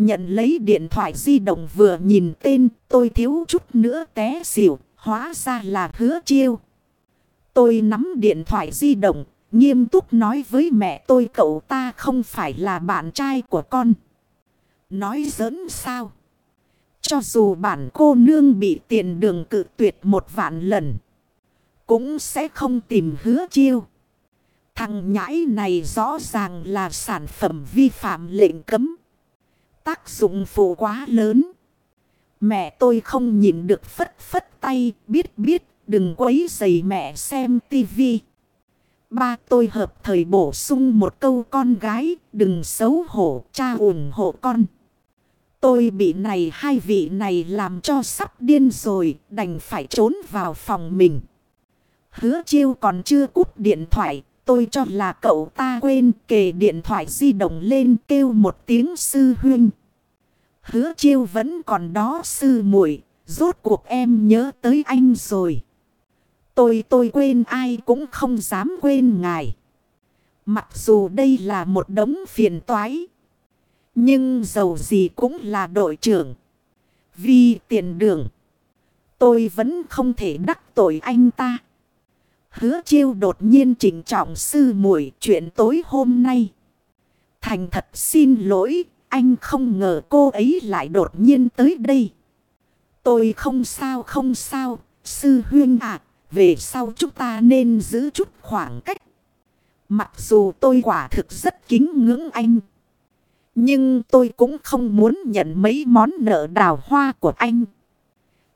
Nhận lấy điện thoại di động vừa nhìn tên, tôi thiếu chút nữa té xỉu, hóa ra là hứa chiêu. Tôi nắm điện thoại di động, nghiêm túc nói với mẹ tôi cậu ta không phải là bạn trai của con. Nói giỡn sao? Cho dù bản cô nương bị tiền đường cự tuyệt một vạn lần. Cũng sẽ không tìm hứa chiêu. Thằng nhãi này rõ ràng là sản phẩm vi phạm lệnh cấm. Tác dụng phụ quá lớn. Mẹ tôi không nhìn được phất phất tay. Biết biết đừng quấy giày mẹ xem tivi. Ba tôi hợp thời bổ sung một câu con gái. Đừng xấu hổ cha ủng hộ con. Tôi bị này hai vị này làm cho sắp điên rồi, đành phải trốn vào phòng mình. Hứa chiêu còn chưa cúp điện thoại, tôi cho là cậu ta quên kề điện thoại di động lên kêu một tiếng sư huynh. Hứa chiêu vẫn còn đó sư muội, rốt cuộc em nhớ tới anh rồi. Tôi tôi quên ai cũng không dám quên ngài. Mặc dù đây là một đống phiền toái. Nhưng dầu gì cũng là đội trưởng. Vì tiền đường. Tôi vẫn không thể đắc tội anh ta. Hứa chiêu đột nhiên chỉnh trọng sư muội chuyện tối hôm nay. Thành thật xin lỗi, anh không ngờ cô ấy lại đột nhiên tới đây. Tôi không sao không sao, sư huyên ạ, về sau chúng ta nên giữ chút khoảng cách. Mặc dù tôi quả thực rất kính ngưỡng anh. Nhưng tôi cũng không muốn nhận mấy món nợ đào hoa của anh.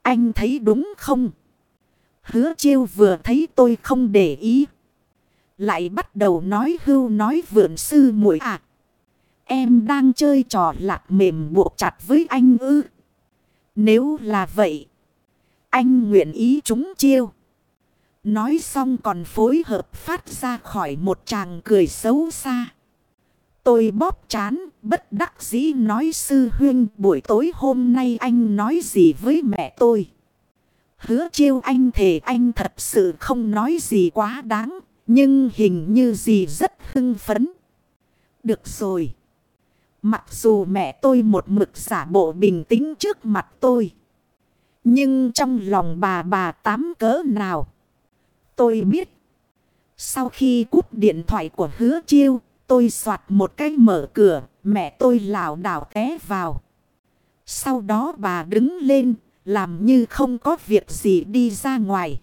Anh thấy đúng không? Hứa chiêu vừa thấy tôi không để ý. Lại bắt đầu nói hưu nói vượn sư muội à. Em đang chơi trò lạc mềm buộc chặt với anh ư. Nếu là vậy. Anh nguyện ý chúng chiêu. Nói xong còn phối hợp phát ra khỏi một chàng cười xấu xa. Tôi bóp chán, bất đắc dĩ nói sư huyên buổi tối hôm nay anh nói gì với mẹ tôi. Hứa chiêu anh thề anh thật sự không nói gì quá đáng, nhưng hình như gì rất hưng phấn. Được rồi. Mặc dù mẹ tôi một mực giả bộ bình tĩnh trước mặt tôi. Nhưng trong lòng bà bà tám cỡ nào. Tôi biết. Sau khi cúp điện thoại của hứa chiêu. Tôi soạt một cái mở cửa. Mẹ tôi lảo đảo té vào. Sau đó bà đứng lên. Làm như không có việc gì đi ra ngoài.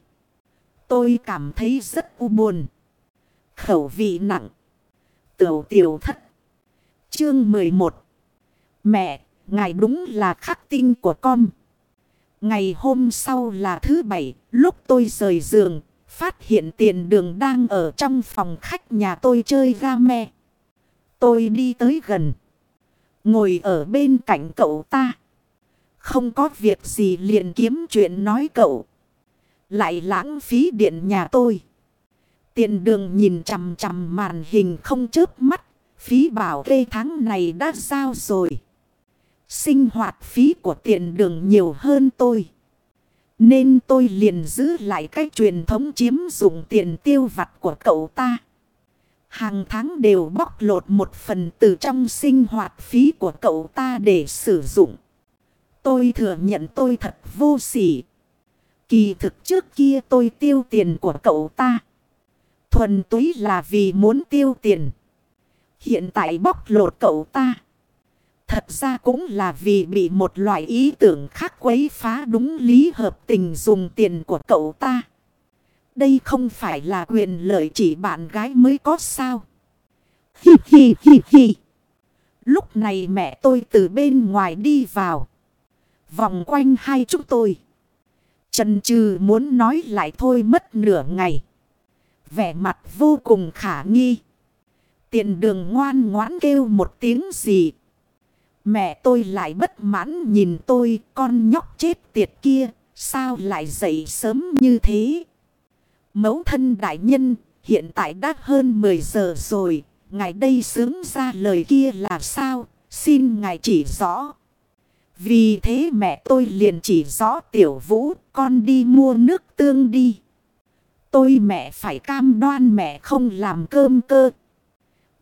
Tôi cảm thấy rất u buồn. Khẩu vị nặng. Tiểu tiểu thất. Chương 11 Mẹ, ngài đúng là khắc tinh của con. Ngày hôm sau là thứ bảy, lúc tôi rời giường, phát hiện tiền đường đang ở trong phòng khách nhà tôi chơi game. Tôi đi tới gần. Ngồi ở bên cạnh cậu ta. Không có việc gì liền kiếm chuyện nói cậu. Lại lãng phí điện nhà tôi. Tiền đường nhìn chằm chằm màn hình không chớp mắt. Phí bảo kê tháng này đã sao rồi. Sinh hoạt phí của tiền đường nhiều hơn tôi. Nên tôi liền giữ lại cái truyền thống chiếm dụng tiền tiêu vặt của cậu ta. Hàng tháng đều bóc lột một phần từ trong sinh hoạt phí của cậu ta để sử dụng. Tôi thừa nhận tôi thật vô sỉ. Kỳ thực trước kia tôi tiêu tiền của cậu ta. Thuần túy là vì muốn tiêu tiền. Hiện tại bóc lột cậu ta. Thật ra cũng là vì bị một loại ý tưởng khác quấy phá đúng lý hợp tình dùng tiền của cậu ta. Đây không phải là quyền lợi chỉ bạn gái mới có sao. Hi hi hi hi. Lúc này mẹ tôi từ bên ngoài đi vào. Vòng quanh hai chúng tôi. Trần trừ muốn nói lại thôi mất nửa ngày. Vẻ mặt vô cùng khả nghi. Tiện đường ngoan ngoãn kêu một tiếng gì. Mẹ tôi lại bất mãn nhìn tôi con nhóc chết tiệt kia. Sao lại dậy sớm như thế? Mẫu thân đại nhân hiện tại đã hơn 10 giờ rồi, ngài đây sướng ra lời kia là sao, xin ngài chỉ rõ. Vì thế mẹ tôi liền chỉ rõ tiểu vũ, con đi mua nước tương đi. Tôi mẹ phải cam đoan mẹ không làm cơm cơ.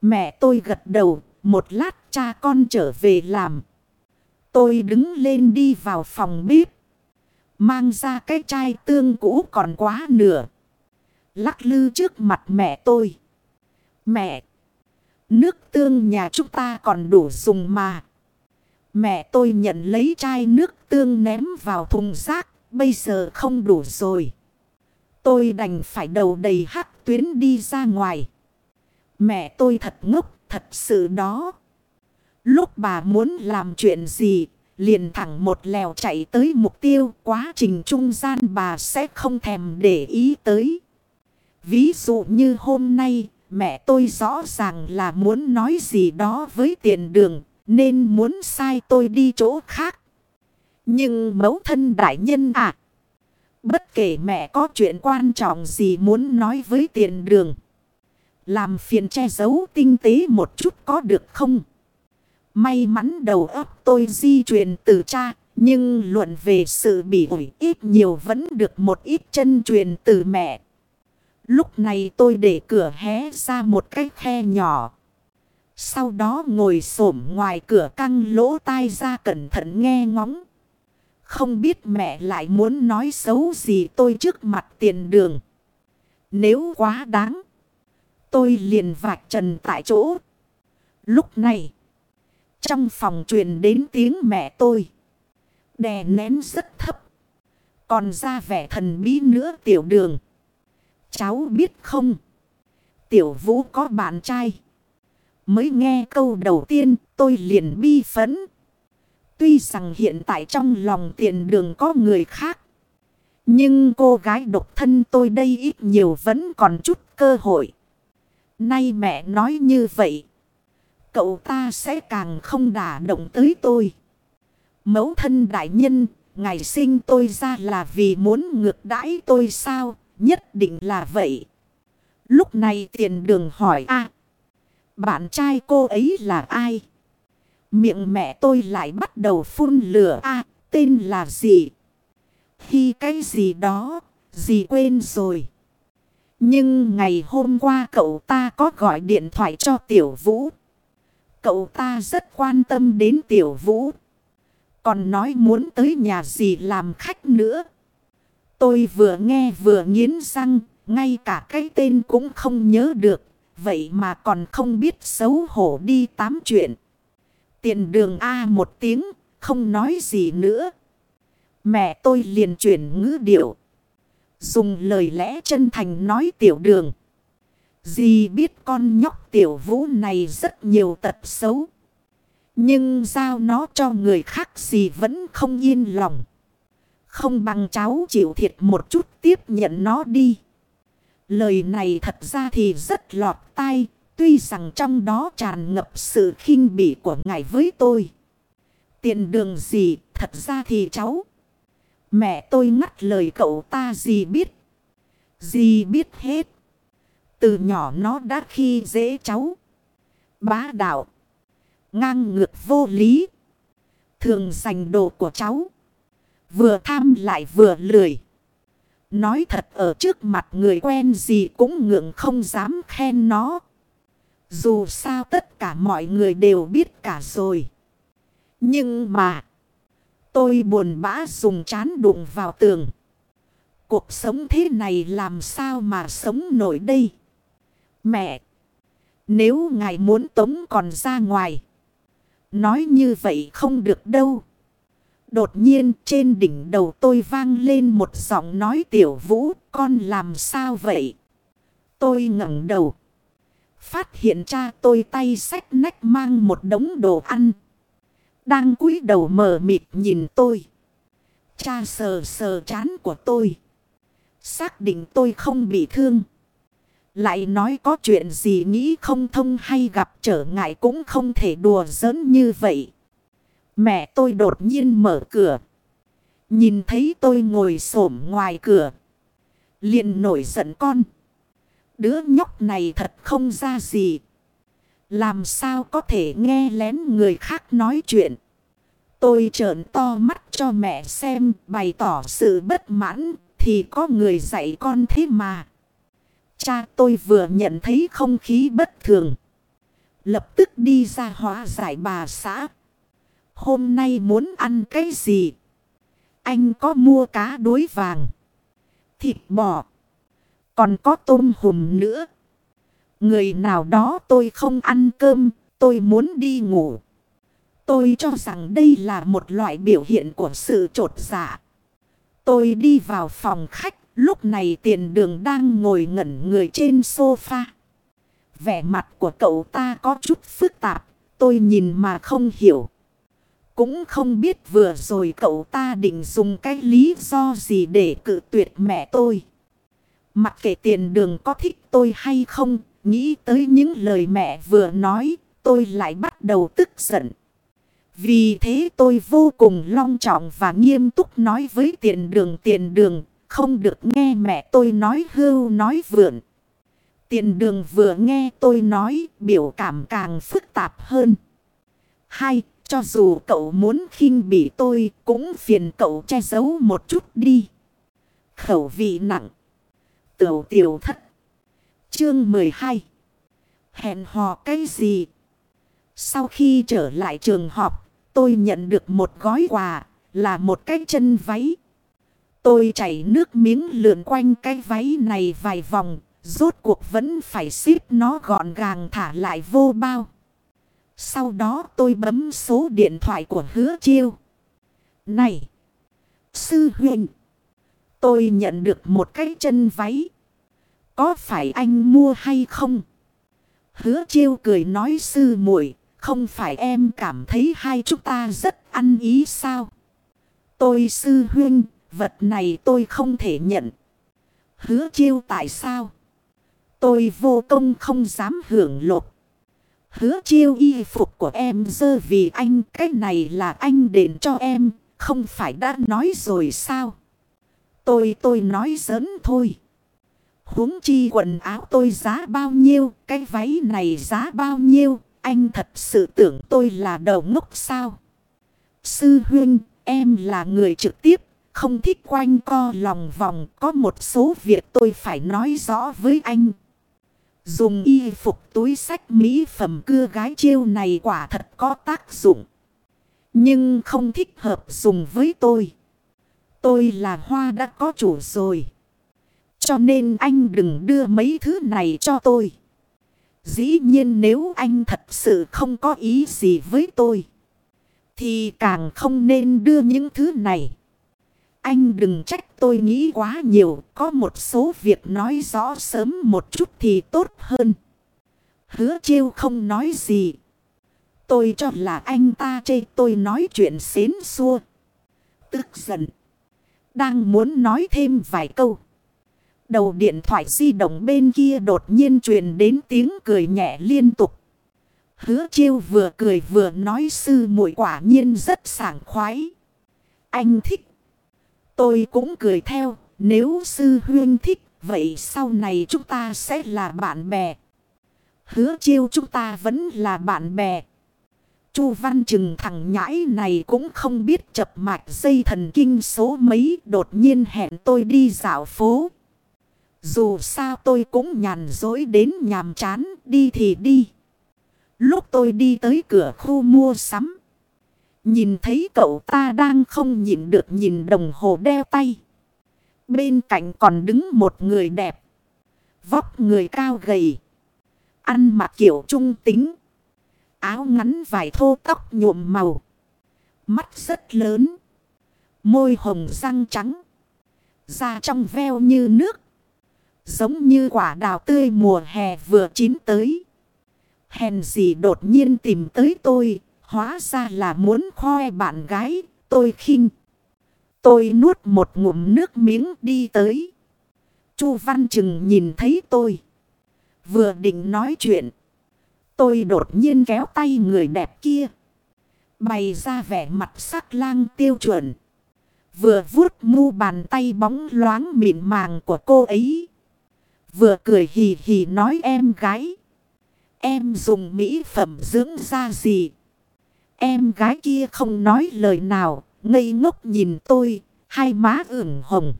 Mẹ tôi gật đầu, một lát cha con trở về làm. Tôi đứng lên đi vào phòng bếp. Mang ra cái chai tương cũ còn quá nửa. Lắc lư trước mặt mẹ tôi. Mẹ! Nước tương nhà chúng ta còn đủ dùng mà. Mẹ tôi nhận lấy chai nước tương ném vào thùng rác. Bây giờ không đủ rồi. Tôi đành phải đầu đầy hắc tuyến đi ra ngoài. Mẹ tôi thật ngốc, thật sự đó. Lúc bà muốn làm chuyện gì, liền thẳng một lèo chạy tới mục tiêu. Quá trình trung gian bà sẽ không thèm để ý tới. Ví dụ như hôm nay, mẹ tôi rõ ràng là muốn nói gì đó với tiền đường, nên muốn sai tôi đi chỗ khác. Nhưng mẫu thân đại nhân à, bất kể mẹ có chuyện quan trọng gì muốn nói với tiền đường. Làm phiền che giấu tinh tế một chút có được không? May mắn đầu óc tôi di chuyển từ cha. Nhưng luận về sự bị ủi ít nhiều vẫn được một ít chân truyền từ mẹ. Lúc này tôi để cửa hé ra một cái khe nhỏ. Sau đó ngồi xổm ngoài cửa căng lỗ tai ra cẩn thận nghe ngóng. Không biết mẹ lại muốn nói xấu gì tôi trước mặt tiền đường. Nếu quá đáng. Tôi liền vạch trần tại chỗ. Lúc này. Trong phòng truyền đến tiếng mẹ tôi. Đè nén rất thấp. Còn ra vẻ thần bí nữa tiểu đường. Cháu biết không? Tiểu vũ có bạn trai. Mới nghe câu đầu tiên tôi liền bi phấn. Tuy rằng hiện tại trong lòng tiền đường có người khác. Nhưng cô gái độc thân tôi đây ít nhiều vẫn còn chút cơ hội. Nay mẹ nói như vậy. Cậu ta sẽ càng không đả động tới tôi. Mẫu thân đại nhân, ngày sinh tôi ra là vì muốn ngược đãi tôi sao? Nhất định là vậy. Lúc này tiền đường hỏi a bạn trai cô ấy là ai? Miệng mẹ tôi lại bắt đầu phun lửa a tên là gì? Khi cái gì đó, gì quên rồi. Nhưng ngày hôm qua cậu ta có gọi điện thoại cho Tiểu Vũ. Cậu ta rất quan tâm đến Tiểu Vũ. Còn nói muốn tới nhà gì làm khách nữa. Tôi vừa nghe vừa nghiến răng, ngay cả cái tên cũng không nhớ được. Vậy mà còn không biết xấu hổ đi tám chuyện. Tiền đường A một tiếng, không nói gì nữa. Mẹ tôi liền chuyển ngữ điệu. Dùng lời lẽ chân thành nói tiểu đường. Dì biết con nhóc tiểu vũ này rất nhiều tật xấu. Nhưng giao nó cho người khác gì vẫn không yên lòng. Không bằng cháu chịu thiệt một chút tiếp nhận nó đi. Lời này thật ra thì rất lọt tai. Tuy rằng trong đó tràn ngập sự khinh bỉ của ngài với tôi. Tiền đường gì, thật ra thì cháu. Mẹ tôi ngắt lời cậu ta gì biết. Gì biết hết. Từ nhỏ nó đã khi dễ cháu. Bá đạo. Ngang ngược vô lý. Thường giành đồ của cháu. Vừa tham lại vừa lười. Nói thật ở trước mặt người quen gì cũng ngượng không dám khen nó. Dù sao tất cả mọi người đều biết cả rồi. Nhưng mà. Tôi buồn bã dùng chán đụng vào tường. Cuộc sống thế này làm sao mà sống nổi đây? Mẹ! Nếu ngài muốn tống còn ra ngoài. Nói như vậy không được đâu. Đột nhiên trên đỉnh đầu tôi vang lên một giọng nói tiểu vũ. Con làm sao vậy? Tôi ngẩng đầu. Phát hiện cha tôi tay sách nách mang một đống đồ ăn. Đang cúi đầu mờ mịt nhìn tôi. Cha sờ sờ chán của tôi. Xác định tôi không bị thương. Lại nói có chuyện gì nghĩ không thông hay gặp trở ngại cũng không thể đùa giỡn như vậy. Mẹ tôi đột nhiên mở cửa. Nhìn thấy tôi ngồi xổm ngoài cửa. liền nổi giận con. Đứa nhóc này thật không ra gì. Làm sao có thể nghe lén người khác nói chuyện. Tôi trợn to mắt cho mẹ xem, bày tỏ sự bất mãn, thì có người dạy con thế mà. Cha tôi vừa nhận thấy không khí bất thường. Lập tức đi ra hóa giải bà xã. Hôm nay muốn ăn cái gì? Anh có mua cá đối vàng. Thịt bò. Còn có tôm hùm nữa. Người nào đó tôi không ăn cơm. Tôi muốn đi ngủ. Tôi cho rằng đây là một loại biểu hiện của sự trột dạ. Tôi đi vào phòng khách. Lúc này tiền đường đang ngồi ngẩn người trên sofa. Vẻ mặt của cậu ta có chút phức tạp. Tôi nhìn mà không hiểu. Cũng không biết vừa rồi cậu ta định dùng cái lý do gì để cự tuyệt mẹ tôi. Mặc kệ tiền đường có thích tôi hay không, nghĩ tới những lời mẹ vừa nói, tôi lại bắt đầu tức giận. Vì thế tôi vô cùng long trọng và nghiêm túc nói với tiền đường tiền đường, không được nghe mẹ tôi nói hưu nói vượn. Tiền đường vừa nghe tôi nói biểu cảm càng phức tạp hơn. Hai, cho dù cậu muốn khinh bỉ tôi cũng phiền cậu che giấu một chút đi. Khẩu vị nặng. Tiểu tiểu thất. Chương 12. Hẹn hò cái gì? Sau khi trở lại trường học, tôi nhận được một gói quà, là một cái chân váy. Tôi chảy nước miếng lượn quanh cái váy này vài vòng, rốt cuộc vẫn phải xếp nó gọn gàng thả lại vô bao. Sau đó tôi bấm số điện thoại của hứa chiêu. Này! Sư huynh! Tôi nhận được một cái chân váy. Có phải anh mua hay không? Hứa chiêu cười nói sư muội Không phải em cảm thấy hai chúng ta rất ăn ý sao? Tôi sư huynh, vật này tôi không thể nhận. Hứa chiêu tại sao? Tôi vô công không dám hưởng lột. Hứa chiêu y phục của em dơ vì anh cái này là anh đền cho em, không phải đã nói rồi sao? Tôi tôi nói giỡn thôi. huống chi quần áo tôi giá bao nhiêu, cái váy này giá bao nhiêu, anh thật sự tưởng tôi là đầu ngốc sao? Sư huynh, em là người trực tiếp, không thích quanh co lòng vòng, có một số việc tôi phải nói rõ với anh. Dùng y phục, túi sách mỹ phẩm cưa gái chiêu này quả thật có tác dụng. Nhưng không thích hợp dùng với tôi. Tôi là hoa đã có chủ rồi. Cho nên anh đừng đưa mấy thứ này cho tôi. Dĩ nhiên nếu anh thật sự không có ý gì với tôi. Thì càng không nên đưa những thứ này. Anh đừng trách tôi nghĩ quá nhiều. Có một số việc nói rõ sớm một chút thì tốt hơn. Hứa chiêu không nói gì. Tôi cho là anh ta chê tôi nói chuyện xến xua. Tức giận. Đang muốn nói thêm vài câu. Đầu điện thoại di động bên kia đột nhiên truyền đến tiếng cười nhẹ liên tục. Hứa chiêu vừa cười vừa nói sư muội quả nhiên rất sảng khoái. Anh thích. Tôi cũng cười theo, nếu sư huyên thích, vậy sau này chúng ta sẽ là bạn bè. Hứa chiêu chúng ta vẫn là bạn bè. Chu Văn Trừng thằng nhãi này cũng không biết chập mạch dây thần kinh số mấy đột nhiên hẹn tôi đi dạo phố. Dù sao tôi cũng nhàn dối đến nhàm chán đi thì đi. Lúc tôi đi tới cửa khu mua sắm. Nhìn thấy cậu ta đang không nhìn được nhìn đồng hồ đeo tay. Bên cạnh còn đứng một người đẹp. Vóc người cao gầy. Ăn mặc kiểu trung tính. Áo ngắn vải thô tóc nhuộm màu. Mắt rất lớn. Môi hồng răng trắng. Da trong veo như nước. Giống như quả đào tươi mùa hè vừa chín tới. Hèn gì đột nhiên tìm tới tôi Hóa ra là muốn khoe bạn gái, tôi khinh. Tôi nuốt một ngụm nước miếng đi tới. Chu Văn Trừng nhìn thấy tôi. Vừa định nói chuyện. Tôi đột nhiên kéo tay người đẹp kia. Bày ra vẻ mặt sắc lang tiêu chuẩn. Vừa vuốt mu bàn tay bóng loáng mịn màng của cô ấy. Vừa cười hì hì nói em gái. Em dùng mỹ phẩm dưỡng da gì? Em gái kia không nói lời nào, ngây ngốc nhìn tôi, hai má ửng hồng.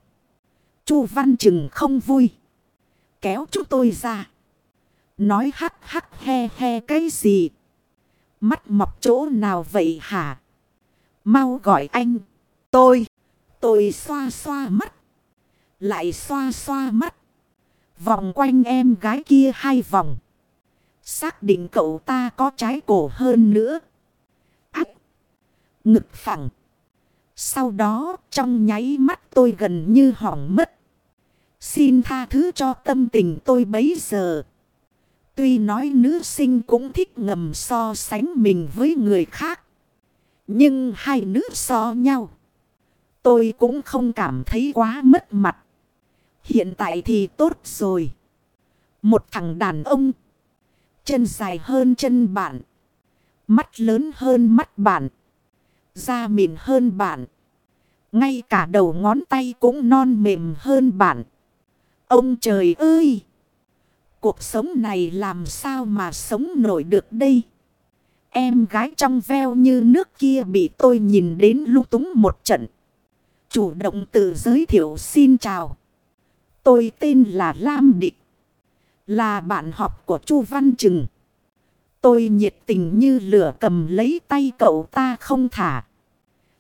Chu Văn Trừng không vui. Kéo chúng tôi ra. Nói hắc hắc he he cái gì? Mắt mọc chỗ nào vậy hả? Mau gọi anh. Tôi. Tôi xoa xoa mắt. Lại xoa xoa mắt. Vòng quanh em gái kia hai vòng. Xác định cậu ta có trái cổ hơn nữa. Ngực phẳng. Sau đó, trong nháy mắt tôi gần như hỏng mất. Xin tha thứ cho tâm tình tôi bấy giờ. Tuy nói nữ sinh cũng thích ngầm so sánh mình với người khác. Nhưng hai nữ so nhau. Tôi cũng không cảm thấy quá mất mặt. Hiện tại thì tốt rồi. Một thằng đàn ông. Chân dài hơn chân bạn. Mắt lớn hơn mắt bạn. Da mịn hơn bạn. Ngay cả đầu ngón tay cũng non mềm hơn bạn. Ông trời ơi! Cuộc sống này làm sao mà sống nổi được đây? Em gái trong veo như nước kia bị tôi nhìn đến lung túng một trận. Chủ động tự giới thiệu xin chào. Tôi tên là Lam Địch. Là bạn học của Chu Văn Trừng. Tôi nhiệt tình như lửa cầm lấy tay cậu ta không thả.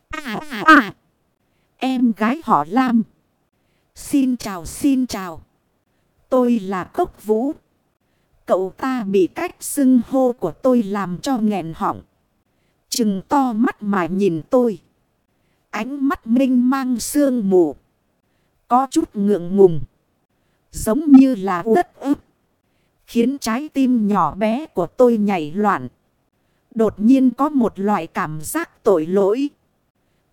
À à à. Em gái họ Lam. Xin chào xin chào. Tôi là Cốc Vũ. Cậu ta bị cách xưng hô của tôi làm cho nghẹn họng. Chừng to mắt mà nhìn tôi. Ánh mắt minh mang sương mù. Có chút ngượng ngùng. Giống như là đất ức. Khiến trái tim nhỏ bé của tôi nhảy loạn. Đột nhiên có một loại cảm giác tội lỗi.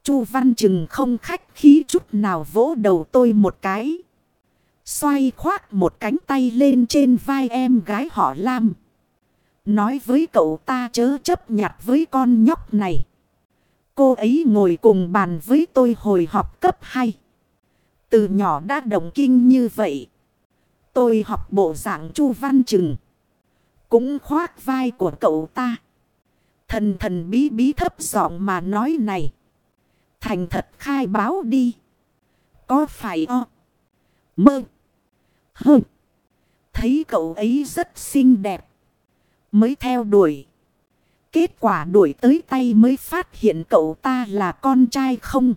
Chu Văn Trừng không khách khí chút nào vỗ đầu tôi một cái. Xoay khoác một cánh tay lên trên vai em gái họ Lam. Nói với cậu ta chớ chấp nhặt với con nhóc này. Cô ấy ngồi cùng bàn với tôi hồi học cấp 2. Từ nhỏ đã đồng kinh như vậy. Tôi học bộ dạng Chu Văn Trừng. Cũng khoác vai của cậu ta. Thần thần bí bí thấp giọng mà nói này. Thành thật khai báo đi. Có phải o? Mơ. Hơ. Thấy cậu ấy rất xinh đẹp. Mới theo đuổi. Kết quả đuổi tới tay mới phát hiện cậu ta là con trai không.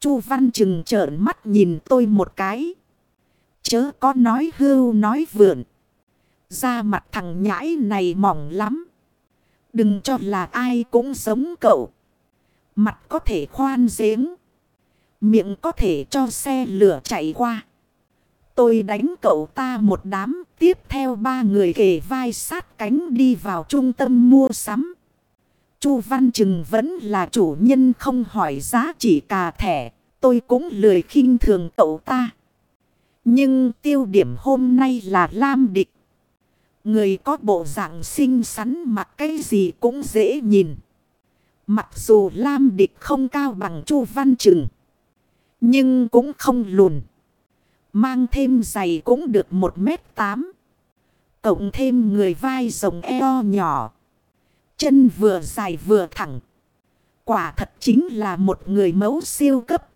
Chu Văn Trừng trợn mắt nhìn tôi một cái. Chớ có nói hưu nói vượn. Da mặt thằng nhãi này mỏng lắm. Đừng cho là ai cũng giống cậu. Mặt có thể khoan giếng. Miệng có thể cho xe lửa chạy qua. Tôi đánh cậu ta một đám. Tiếp theo ba người kề vai sát cánh đi vào trung tâm mua sắm. Chu Văn Trừng vẫn là chủ nhân không hỏi giá trị cà thẻ. Tôi cũng lười khinh thường cậu ta. Nhưng tiêu điểm hôm nay là Lam Địch. Người có bộ dạng xinh xắn mặc cái gì cũng dễ nhìn. Mặc dù Lam Địch không cao bằng Chu Văn Trừng. Nhưng cũng không lùn. Mang thêm giày cũng được 1m8. Cộng thêm người vai rồng eo nhỏ. Chân vừa dài vừa thẳng. Quả thật chính là một người mẫu siêu cấp.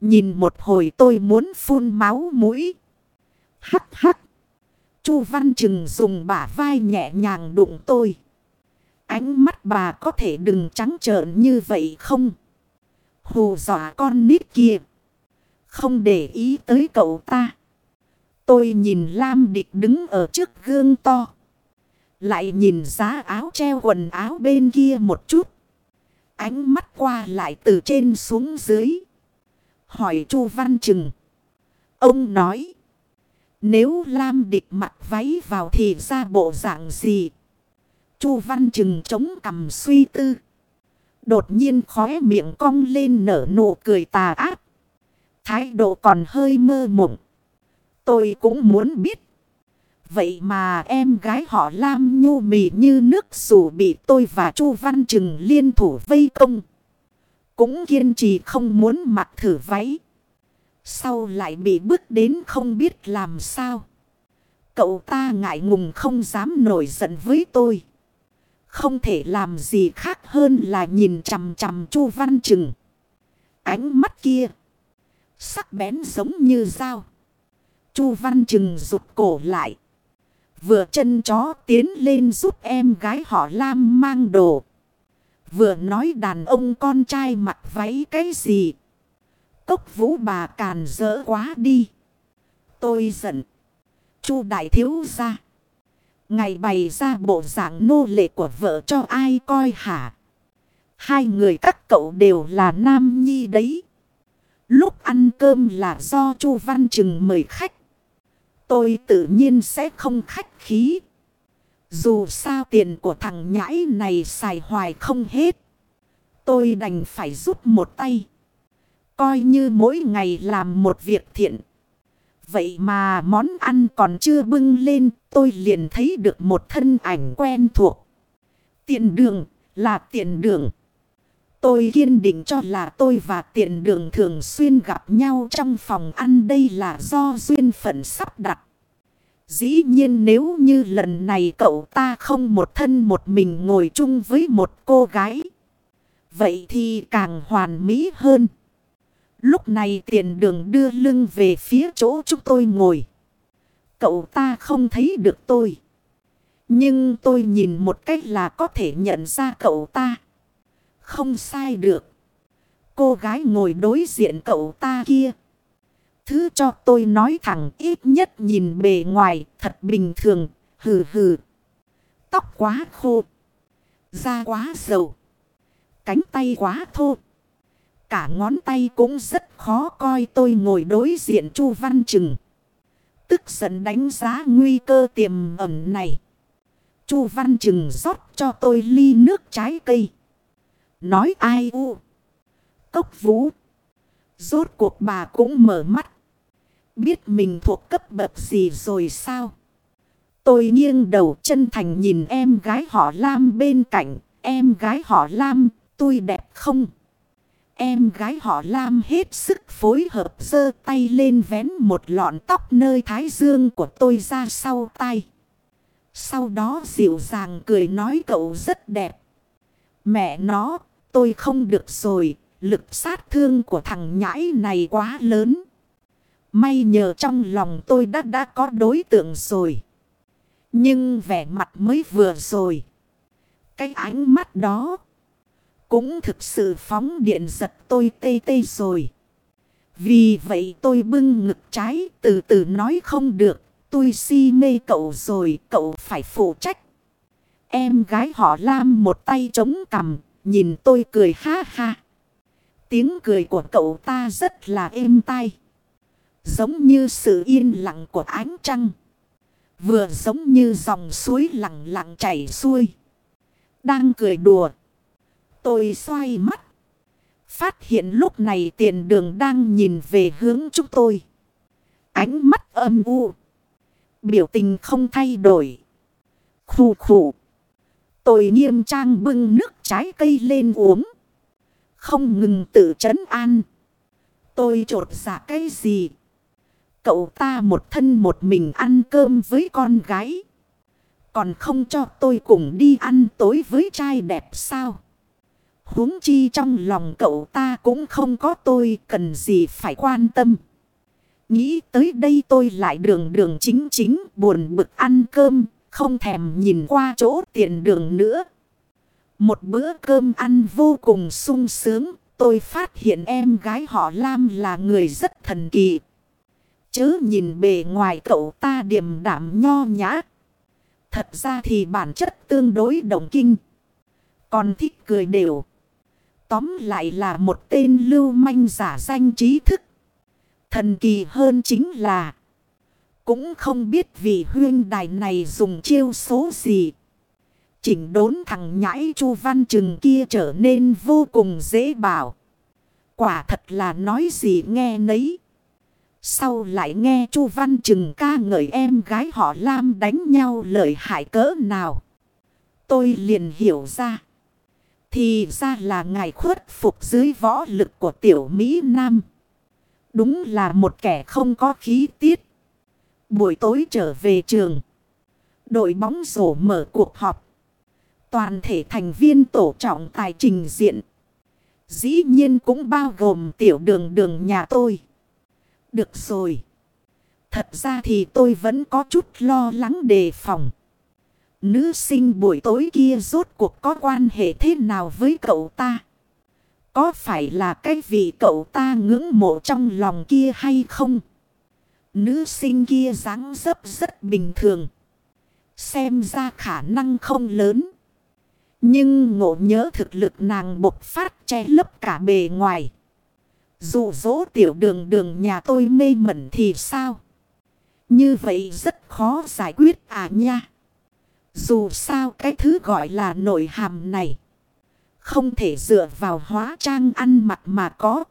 Nhìn một hồi tôi muốn phun máu mũi. Hắc hắc. Chu Văn Trừng dùng bả vai nhẹ nhàng đụng tôi. Ánh mắt bà có thể đừng trắng trợn như vậy không? Hù dọa con nít kia. Không để ý tới cậu ta. Tôi nhìn Lam Địch đứng ở trước gương to. Lại nhìn giá áo treo quần áo bên kia một chút. Ánh mắt qua lại từ trên xuống dưới. Hỏi Chu Văn Trừng. Ông nói. Nếu Lam địch mặc váy vào thì ra bộ dạng gì? Chu Văn Trừng chống cằm suy tư. Đột nhiên khóe miệng cong lên nở nụ cười tà ác. Thái độ còn hơi mơ mộng. Tôi cũng muốn biết. Vậy mà em gái họ Lam nhu mì như nước dù bị tôi và Chu Văn Trừng liên thủ vây công. Cũng kiên trì không muốn mặc thử váy. Sau lại bị bước đến không biết làm sao. Cậu ta ngại ngùng không dám nổi giận với tôi. Không thể làm gì khác hơn là nhìn chằm chằm Chu Văn Trừng. Ánh mắt kia. Sắc bén giống như dao. Chu Văn Trừng rụt cổ lại. Vừa chân chó tiến lên giúp em gái họ Lam mang đồ. Vừa nói đàn ông con trai mặc váy cái gì. Cốc vũ bà càn rỡ quá đi. Tôi giận. Chu đại thiếu ra. Ngày bày ra bộ dạng nô lệ của vợ cho ai coi hả? Hai người các cậu đều là nam nhi đấy. Lúc ăn cơm là do Chu Văn Trừng mời khách. Tôi tự nhiên sẽ không khách khí. Dù sao tiền của thằng nhãi này xài hoài không hết. Tôi đành phải giúp một tay. Coi như mỗi ngày làm một việc thiện. Vậy mà món ăn còn chưa bưng lên, tôi liền thấy được một thân ảnh quen thuộc. Tiền đường, là tiền đường. Tôi kiên định cho là tôi và tiền đường thường xuyên gặp nhau trong phòng ăn đây là do duyên phận sắp đặt. Dĩ nhiên nếu như lần này cậu ta không một thân một mình ngồi chung với một cô gái. Vậy thì càng hoàn mỹ hơn. Lúc này tiền đường đưa lưng về phía chỗ chúng tôi ngồi. Cậu ta không thấy được tôi. Nhưng tôi nhìn một cách là có thể nhận ra cậu ta. Không sai được. Cô gái ngồi đối diện cậu ta kia. Thứ cho tôi nói thẳng, ít nhất nhìn bề ngoài, thật bình thường. Hừ hừ. Tóc quá khô. Da quá dầu. Cánh tay quá thô. Cả ngón tay cũng rất khó coi, tôi ngồi đối diện Chu Văn Trừng. Tức giận đánh giá nguy cơ tiềm ẩn này. Chu Văn Trừng rót cho tôi ly nước trái cây. Nói ai u. Cốc vũ. Rốt cuộc bà cũng mở mắt. Biết mình thuộc cấp bậc gì rồi sao? Tôi nghiêng đầu chân thành nhìn em gái họ Lam bên cạnh. Em gái họ Lam, tôi đẹp không? Em gái họ Lam hết sức phối hợp giơ tay lên vén một lọn tóc nơi thái dương của tôi ra sau tay. Sau đó dịu dàng cười nói cậu rất đẹp. Mẹ nó, tôi không được rồi, lực sát thương của thằng nhãi này quá lớn. May nhờ trong lòng tôi đã đã có đối tượng rồi. Nhưng vẻ mặt mới vừa rồi. Cái ánh mắt đó. Cũng thực sự phóng điện giật tôi tê tê rồi. Vì vậy tôi bưng ngực trái từ từ nói không được. Tôi si mê cậu rồi, cậu phải phụ trách. Em gái họ Lam một tay chống cằm, nhìn tôi cười ha ha. Tiếng cười của cậu ta rất là êm tai. Giống như sự yên lặng của ánh trăng. Vừa giống như dòng suối lặng lặng chảy xuôi. Đang cười đùa. Tôi xoay mắt. Phát hiện lúc này tiền đường đang nhìn về hướng chúng tôi. Ánh mắt âm u. Biểu tình không thay đổi. Khủ khủ. Tôi nghiêm trang bưng nước trái cây lên uống. Không ngừng tự trấn an. Tôi trột giả dạ cái gì? Cậu ta một thân một mình ăn cơm với con gái. Còn không cho tôi cùng đi ăn tối với trai đẹp sao? huống chi trong lòng cậu ta cũng không có tôi cần gì phải quan tâm. Nghĩ tới đây tôi lại đường đường chính chính buồn bực ăn cơm, không thèm nhìn qua chỗ tiện đường nữa. Một bữa cơm ăn vô cùng sung sướng, tôi phát hiện em gái họ Lam là người rất thần kỳ. Chớ nhìn bề ngoài cậu ta điềm đảm nho nhã. Thật ra thì bản chất tương đối động kinh. Còn thích cười đều. Tóm lại là một tên lưu manh giả danh trí thức. Thần kỳ hơn chính là. Cũng không biết vì huyên đài này dùng chiêu số gì. Chỉnh đốn thằng nhãi chu văn trừng kia trở nên vô cùng dễ bảo. Quả thật là nói gì nghe nấy. Sau lại nghe chu văn trừng ca ngợi em gái họ Lam đánh nhau lợi hại cỡ nào. Tôi liền hiểu ra. Thì ra là ngài khuất phục dưới võ lực của tiểu Mỹ Nam. Đúng là một kẻ không có khí tiết. Buổi tối trở về trường. Đội bóng rổ mở cuộc họp. Toàn thể thành viên tổ trọng tài trình diện. Dĩ nhiên cũng bao gồm tiểu đường đường nhà tôi. Được rồi. Thật ra thì tôi vẫn có chút lo lắng đề phòng. Nữ sinh buổi tối kia rốt cuộc có quan hệ thế nào với cậu ta? Có phải là cái vị cậu ta ngưỡng mộ trong lòng kia hay không? Nữ sinh kia dáng dấp rất bình thường. Xem ra khả năng không lớn. Nhưng ngộ nhớ thực lực nàng bộc phát che lấp cả bề ngoài. Dù dỗ tiểu đường đường nhà tôi mê mẩn thì sao? Như vậy rất khó giải quyết à nha. Dù sao cái thứ gọi là nội hàm này. Không thể dựa vào hóa trang ăn mặc mà có.